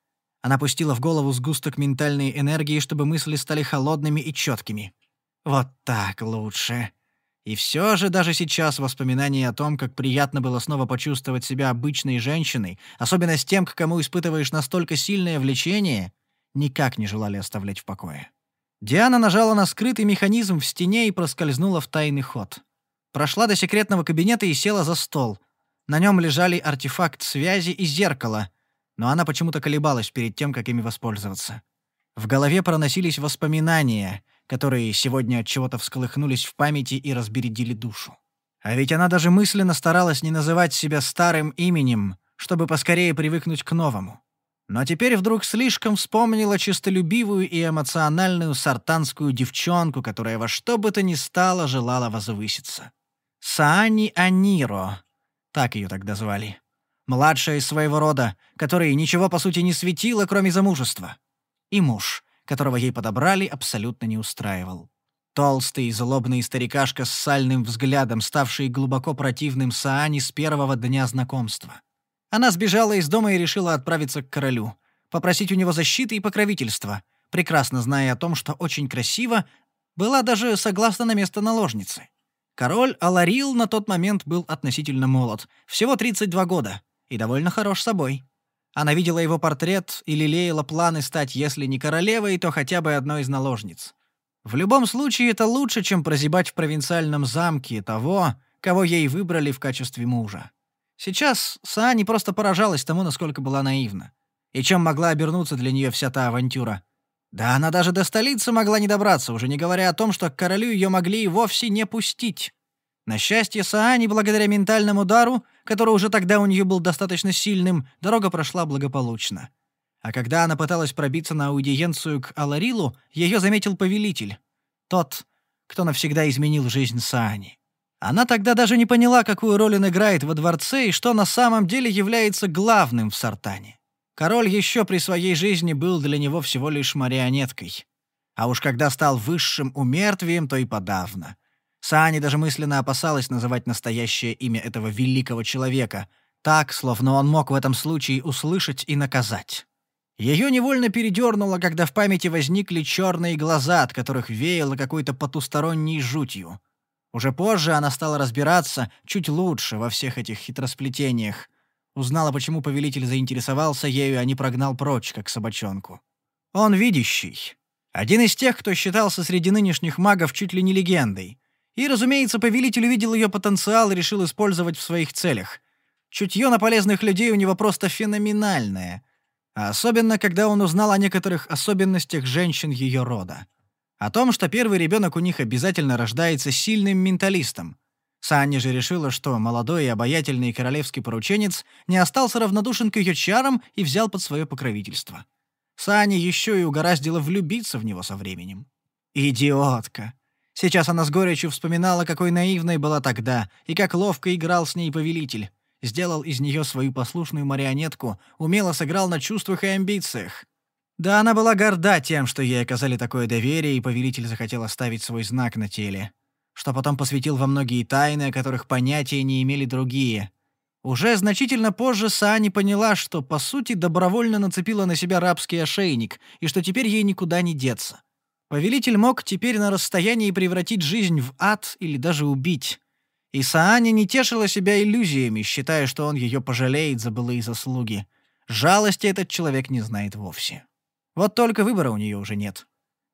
[SPEAKER 1] Она пустила в голову сгусток ментальной энергии, чтобы мысли стали холодными и четкими. Вот так лучше. И все же даже сейчас воспоминания о том, как приятно было снова почувствовать себя обычной женщиной, особенно с тем, к кому испытываешь настолько сильное влечение, никак не желали оставлять в покое. Диана нажала на скрытый механизм в стене и проскользнула в тайный ход. Прошла до секретного кабинета и села за стол — на нем лежали артефакт связи и зеркало, но она почему-то колебалась перед тем, как ими воспользоваться. В голове проносились воспоминания, которые сегодня от чего-то всколыхнулись в памяти и разбередили душу. А ведь она даже мысленно старалась не называть себя старым именем, чтобы поскорее привыкнуть к новому. Но теперь вдруг слишком вспомнила чистолюбивую и эмоциональную сартанскую девчонку, которая во что бы то ни стало желала возвыситься. Саани Аниро, так ее тогда звали. Младшая из своего рода, которой ничего по сути не светило, кроме замужества. И муж, которого ей подобрали, абсолютно не устраивал. Толстый, злобный старикашка с сальным взглядом, ставший глубоко противным Саани с первого дня знакомства. Она сбежала из дома и решила отправиться к королю, попросить у него защиты и покровительства, прекрасно зная о том, что очень красиво, была даже согласна на место наложницы. Король Аларил на тот момент был относительно молод, всего 32 года, и довольно хорош собой. Она видела его портрет и лелеяла планы стать, если не королевой, то хотя бы одной из наложниц. В любом случае, это лучше, чем прозябать в провинциальном замке того, кого ей выбрали в качестве мужа. Сейчас Саани просто поражалась тому, насколько была наивна. И чем могла обернуться для нее вся та авантюра. Да она даже до столицы могла не добраться, уже не говоря о том, что к королю ее могли и вовсе не пустить. На счастье Саани, благодаря ментальному удару, который уже тогда у нее был достаточно сильным, дорога прошла благополучно. А когда она пыталась пробиться на аудиенцию к Аларилу, ее заметил повелитель. Тот, кто навсегда изменил жизнь Саани. Она тогда даже не поняла, какую роль он играет во дворце и что на самом деле является главным в Сартане. Король еще при своей жизни был для него всего лишь марионеткой. А уж когда стал высшим умертвием, то и подавно. Саани даже мысленно опасалась называть настоящее имя этого великого человека, так, словно он мог в этом случае услышать и наказать. Ее невольно передернуло, когда в памяти возникли черные глаза, от которых веяло какой-то потусторонней жутью. Уже позже она стала разбираться чуть лучше во всех этих хитросплетениях. Узнала, почему повелитель заинтересовался ею, а не прогнал прочь, как собачонку. Он видящий. Один из тех, кто считался среди нынешних магов чуть ли не легендой. И, разумеется, повелитель увидел ее потенциал и решил использовать в своих целях. Чутье на полезных людей у него просто феноменальное. А особенно, когда он узнал о некоторых особенностях женщин ее рода. О том, что первый ребенок у них обязательно рождается сильным менталистом. Санни же решила, что молодой и обаятельный королевский порученец не остался равнодушен к ее чарам и взял под свое покровительство. Санни еще и угораздило влюбиться в него со временем. Идиотка. Сейчас она с горечью вспоминала, какой наивной была тогда, и как ловко играл с ней повелитель. Сделал из нее свою послушную марионетку, умело сыграл на чувствах и амбициях. Да, она была горда тем, что ей оказали такое доверие, и повелитель захотел оставить свой знак на теле, что потом посвятил во многие тайны, о которых понятия не имели другие. Уже значительно позже Саани поняла, что, по сути, добровольно нацепила на себя рабский ошейник, и что теперь ей никуда не деться. Повелитель мог теперь на расстоянии превратить жизнь в ад или даже убить. И Саани не тешила себя иллюзиями, считая, что он ее пожалеет за былые заслуги. Жалости этот человек не знает вовсе. Вот только выбора у нее уже нет.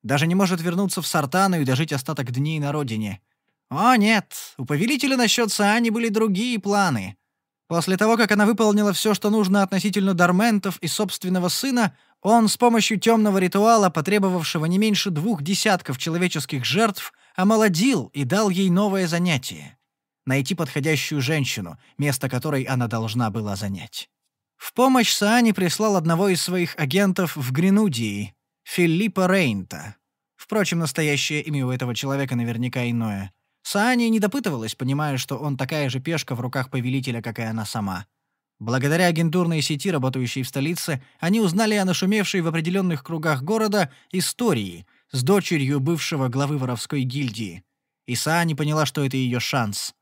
[SPEAKER 1] Даже не может вернуться в Сартану и дожить остаток дней на родине. О, нет, у повелителя насчет Саани были другие планы. После того, как она выполнила все, что нужно относительно Дарментов и собственного сына, он с помощью темного ритуала, потребовавшего не меньше двух десятков человеческих жертв, омолодил и дал ей новое занятие — найти подходящую женщину, место которой она должна была занять. В помощь Саани прислал одного из своих агентов в Гренудии, Филиппа Рейнта. Впрочем, настоящее имя у этого человека наверняка иное. Саани не допытывалась, понимая, что он такая же пешка в руках повелителя, как и она сама. Благодаря агентурной сети, работающей в столице, они узнали о нашумевшей в определенных кругах города истории с дочерью бывшего главы воровской гильдии. И Саани поняла, что это ее шанс.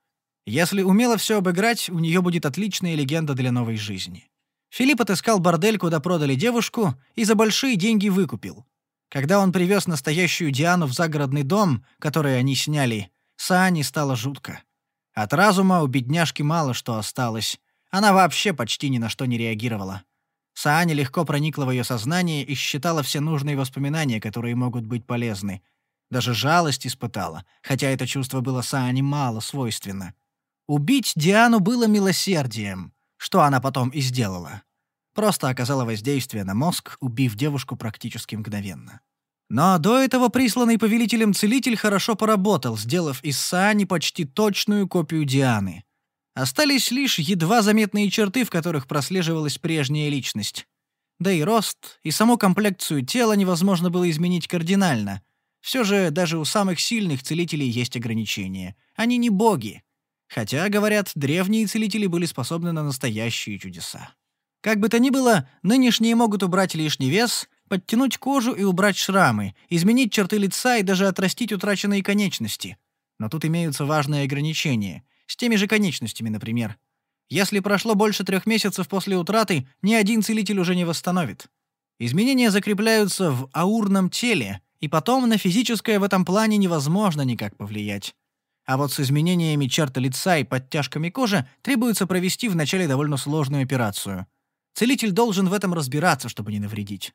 [SPEAKER 1] Если умело все обыграть, у нее будет отличная легенда для новой жизни. Филипп отыскал бордель, куда продали девушку, и за большие деньги выкупил. Когда он привез настоящую Диану в загородный дом, который они сняли, Саане стало жутко. От разума у бедняжки мало что осталось. Она вообще почти ни на что не реагировала. Саане легко проникла в ее сознание и считала все нужные воспоминания, которые могут быть полезны. Даже жалость испытала, хотя это чувство было Саане мало свойственно. Убить Диану было милосердием что она потом и сделала. Просто оказала воздействие на мозг, убив девушку практически мгновенно. Но до этого присланный повелителем целитель хорошо поработал, сделав из Саани почти точную копию Дианы. Остались лишь едва заметные черты, в которых прослеживалась прежняя личность. Да и рост, и саму комплекцию тела невозможно было изменить кардинально. Все же даже у самых сильных целителей есть ограничения. Они не боги. Хотя, говорят, древние целители были способны на настоящие чудеса. Как бы то ни было, нынешние могут убрать лишний вес, подтянуть кожу и убрать шрамы, изменить черты лица и даже отрастить утраченные конечности. Но тут имеются важные ограничения. С теми же конечностями, например. Если прошло больше трех месяцев после утраты, ни один целитель уже не восстановит. Изменения закрепляются в аурном теле, и потом на физическое в этом плане невозможно никак повлиять. А вот с изменениями черта лица и подтяжками кожи требуется провести вначале довольно сложную операцию. Целитель должен в этом разбираться, чтобы не навредить.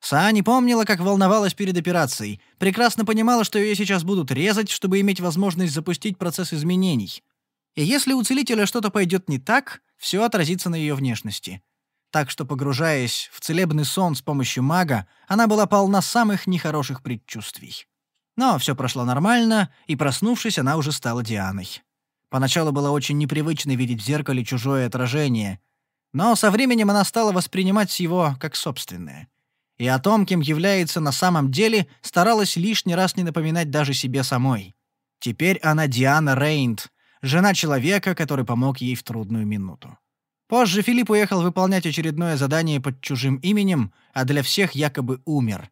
[SPEAKER 1] Саани помнила, как волновалась перед операцией, прекрасно понимала, что ее сейчас будут резать, чтобы иметь возможность запустить процесс изменений. И если у целителя что-то пойдет не так, все отразится на ее внешности. Так что, погружаясь в целебный сон с помощью мага, она была полна самых нехороших предчувствий. Но все прошло нормально, и, проснувшись, она уже стала Дианой. Поначалу было очень непривычно видеть в зеркале чужое отражение, но со временем она стала воспринимать его как собственное. И о том, кем является на самом деле, старалась лишний раз не напоминать даже себе самой. Теперь она Диана Рейнт,
[SPEAKER 2] жена человека, который помог ей в трудную минуту. Позже Филипп уехал выполнять очередное задание под чужим именем, а для всех якобы умер.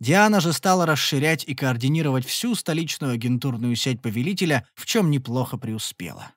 [SPEAKER 2] Диана же стала расширять и координировать всю столичную агентурную сеть повелителя, в чем неплохо преуспела.